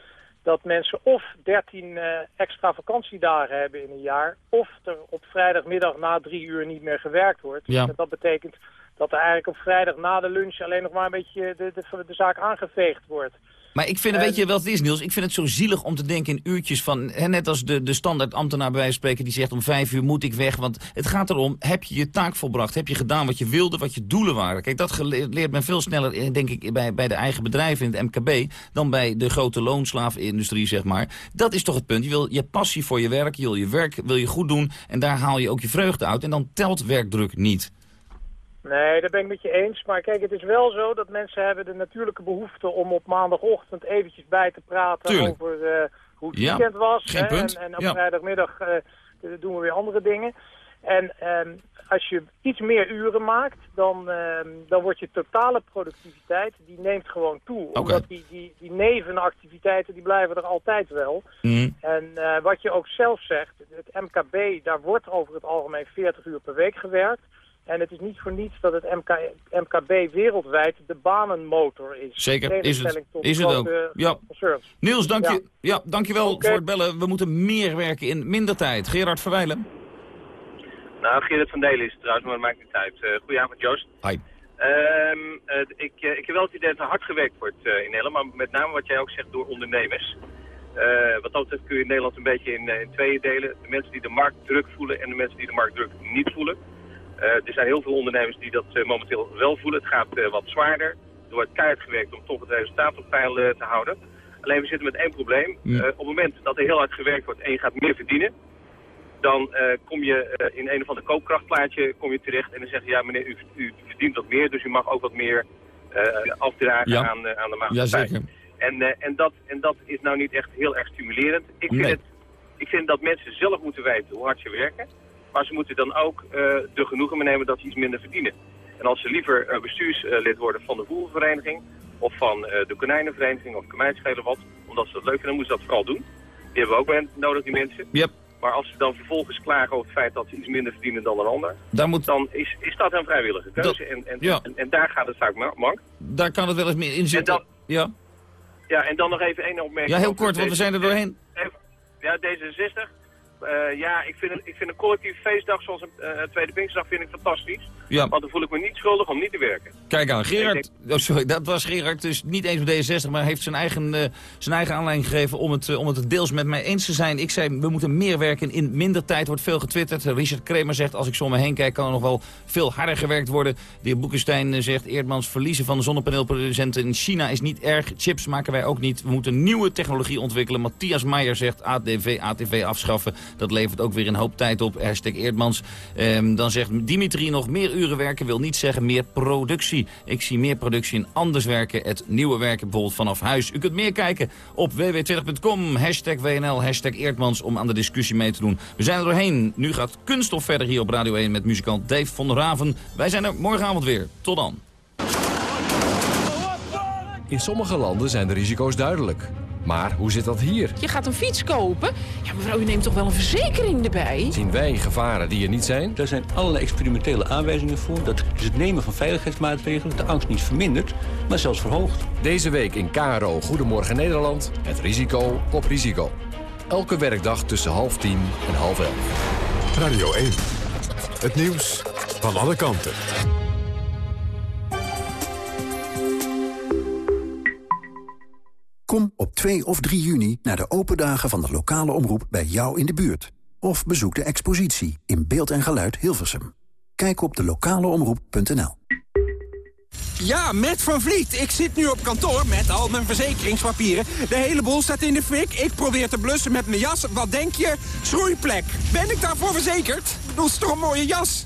dat mensen of 13 uh, extra vakantiedagen hebben in een jaar... of er op vrijdagmiddag na drie uur niet meer gewerkt wordt. Ja. En dat betekent dat er eigenlijk op vrijdag na de lunch alleen nog maar een beetje de, de, de zaak aangeveegd wordt. Maar ik vind, weet je wat het is, Niels? Ik vind het zo zielig om te denken in uurtjes van... Hè, net als de, de standaard ambtenaar bij wijze van spreken... die zegt om vijf uur moet ik weg. Want het gaat erom, heb je je taak volbracht? Heb je gedaan wat je wilde, wat je doelen waren? Kijk, dat leert men veel sneller, eh, denk ik, bij, bij de eigen bedrijven in het MKB... dan bij de grote loonslaafindustrie, zeg maar. Dat is toch het punt. Je wil je passie voor je werk, je wil je werk wil je goed doen... en daar haal je ook je vreugde uit. En dan telt werkdruk niet. Nee, dat ben ik met je eens. Maar kijk, het is wel zo dat mensen hebben de natuurlijke behoefte om op maandagochtend eventjes bij te praten over uh, hoe het weekend was. Geen punt. En, en op vrijdagmiddag uh, doen we weer andere dingen. En um, als je iets meer uren maakt, dan, um, dan wordt je totale productiviteit, die neemt gewoon toe. Okay. Omdat die, die, die nevenactiviteiten, die blijven er altijd wel. Mm. En uh, wat je ook zelf zegt, het MKB, daar wordt over het algemeen 40 uur per week gewerkt. En het is niet voor niets dat het MK, MKB wereldwijd de banenmotor is. Zeker, is het, is het ook. Ja. Concerns. Niels, dank je, ja. dankjewel okay. voor het bellen. We moeten meer werken in minder tijd. Gerard Verwijlen. Nou, Gerard van Delen is het trouwens, maar dat maakt niet uit. Uh, goedenavond, Joost. Hi. Uh, uh, ik, ik heb wel het idee dat er hard gewerkt wordt in Nederland, maar met name wat jij ook zegt door ondernemers. wat dat betreft kun je Nederland een beetje in, in tweeën delen. De mensen die de markt druk voelen en de mensen die de markt druk niet voelen. Uh, er zijn heel veel ondernemers die dat uh, momenteel wel voelen. Het gaat uh, wat zwaarder. Er wordt keihard gewerkt om toch het resultaat op peil te houden. Alleen we zitten met één probleem. Op het moment dat er heel hard gewerkt wordt en je gaat meer verdienen... dan kom je in een of ander koopkrachtplaatje kom je terecht en dan zeg je... ja meneer, u, u verdient wat meer, dus u mag ook wat meer afdragen ja. aan, aan de maatschappij. Ja, zeker. En, en, dat, en dat is nou niet echt heel erg stimulerend. Ik vind, Nee. het, ik vind dat mensen zelf moeten weten hoe hard ze werken... Maar ze moeten dan ook uh, de genoegen nemen dat ze iets minder verdienen. En als ze liever uh, bestuurslid worden van de voervereniging... of van uh, de konijnenvereniging of kamijnschelen wat... omdat ze dat leuk vinden, dan moeten ze dat vooral doen. Die hebben we ook nodig, die mensen. Yep. Maar als ze dan vervolgens klagen over het feit dat ze iets minder verdienen dan een ander... Daar moet... dan is, is dat een vrijwillige keuze. Dat... En, en, ja. en, en, daar gaat het vaak mank. Daar kan het wel eens meer in zitten. Dan, ja. ja, en dan nog even één opmerking. Ja, heel kort, want we zijn er doorheen. Ja, D66... Uh, ja, ik vind, een, ik vind een collectieve feestdag zoals een uh, Tweede Pinksterdag vind ik fantastisch. Ja. Want dan voel ik me niet schuldig om niet te werken. Kijk aan, Gerard, oh, sorry, dat was Gerard dus niet eens bij D66, maar heeft zijn eigen, uh, zijn eigen aanleiding gegeven om het, om het deels met mij eens te zijn. Ik zei, we moeten meer werken in minder tijd, wordt veel getwitterd. Richard Kramer zegt, als ik zo om me heen kijk, kan er nog wel veel harder gewerkt worden. De heer Boekenstein zegt, Eerdmans verliezen van de zonnepaneelproducenten in China is niet erg. Chips maken wij ook niet. We moeten nieuwe technologie ontwikkelen. Matthias Meijer zegt, ADV, ATV afschaffen. Dat levert ook weer een hoop tijd op. Hashtag Eerdmans. Um, dan zegt Dimitri nog meer uren werken wil niet zeggen meer productie. Ik zie meer productie in anders werken. Het nieuwe werken bijvoorbeeld vanaf huis. U kunt meer kijken op www.20.com. Hashtag WNL, hashtag Eerdmans om aan de discussie mee te doen. We zijn er doorheen. Nu gaat Kunststof verder hier op Radio 1 met muzikant Dave van der Raven. Wij zijn er morgenavond weer. Tot dan. In sommige landen zijn de risico's duidelijk. Maar hoe zit dat hier? Je gaat een fiets kopen. Ja, mevrouw, u neemt toch wel een verzekering erbij? Zien wij gevaren die er niet zijn? Daar zijn allerlei experimentele aanwijzingen voor... dat dus het nemen van veiligheidsmaatregelen de angst niet vermindert, maar zelfs verhoogt. Deze week in KRO Goedemorgen Nederland... het risico op risico. Elke werkdag tussen half tien en half elf. Radio 1. Het nieuws van alle kanten. Kom op 2 of 3 juni naar de open dagen van de lokale omroep bij jou in de buurt. Of bezoek de expositie in beeld en geluid Hilversum. Kijk op de lokaleomroep.nl. Ja, met Van Vliet. Ik zit nu op kantoor met al mijn verzekeringspapieren. De hele boel staat in de fik. Ik probeer te blussen met mijn jas. Wat denk je? Schroeiplek. Ben ik daarvoor verzekerd? Dat is toch een mooie jas?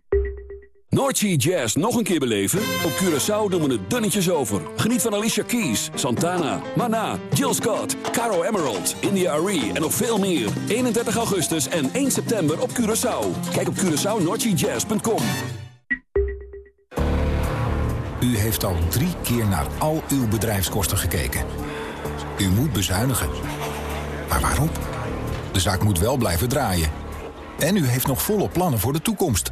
Noordsea Jazz nog een keer beleven? Op Curaçao doen we het dunnetjes over. Geniet van Alicia Keys, Santana, Mana, Jill Scott, Caro Emerald, India Arie en nog veel meer. 31 augustus en 1 september op Curaçao. Kijk op CuraçaoNoordseaJazz.com. U heeft al drie keer naar al uw bedrijfskosten gekeken. U moet bezuinigen. Maar waarom? De zaak moet wel blijven draaien. En u heeft nog volle plannen voor de toekomst.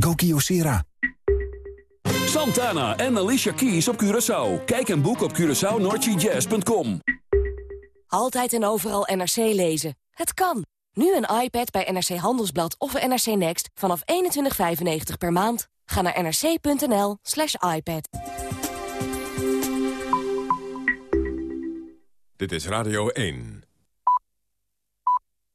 Go Kyocera. Santana en Alicia Keys op Curaçao. Kijk en boek op CuraçaoNordGJazz.com. Altijd en overal NRC lezen. Het kan. Nu een iPad bij NRC Handelsblad of NRC Next vanaf 21,95 per maand. Ga naar nrc.nl slash iPad. Dit is Radio 1.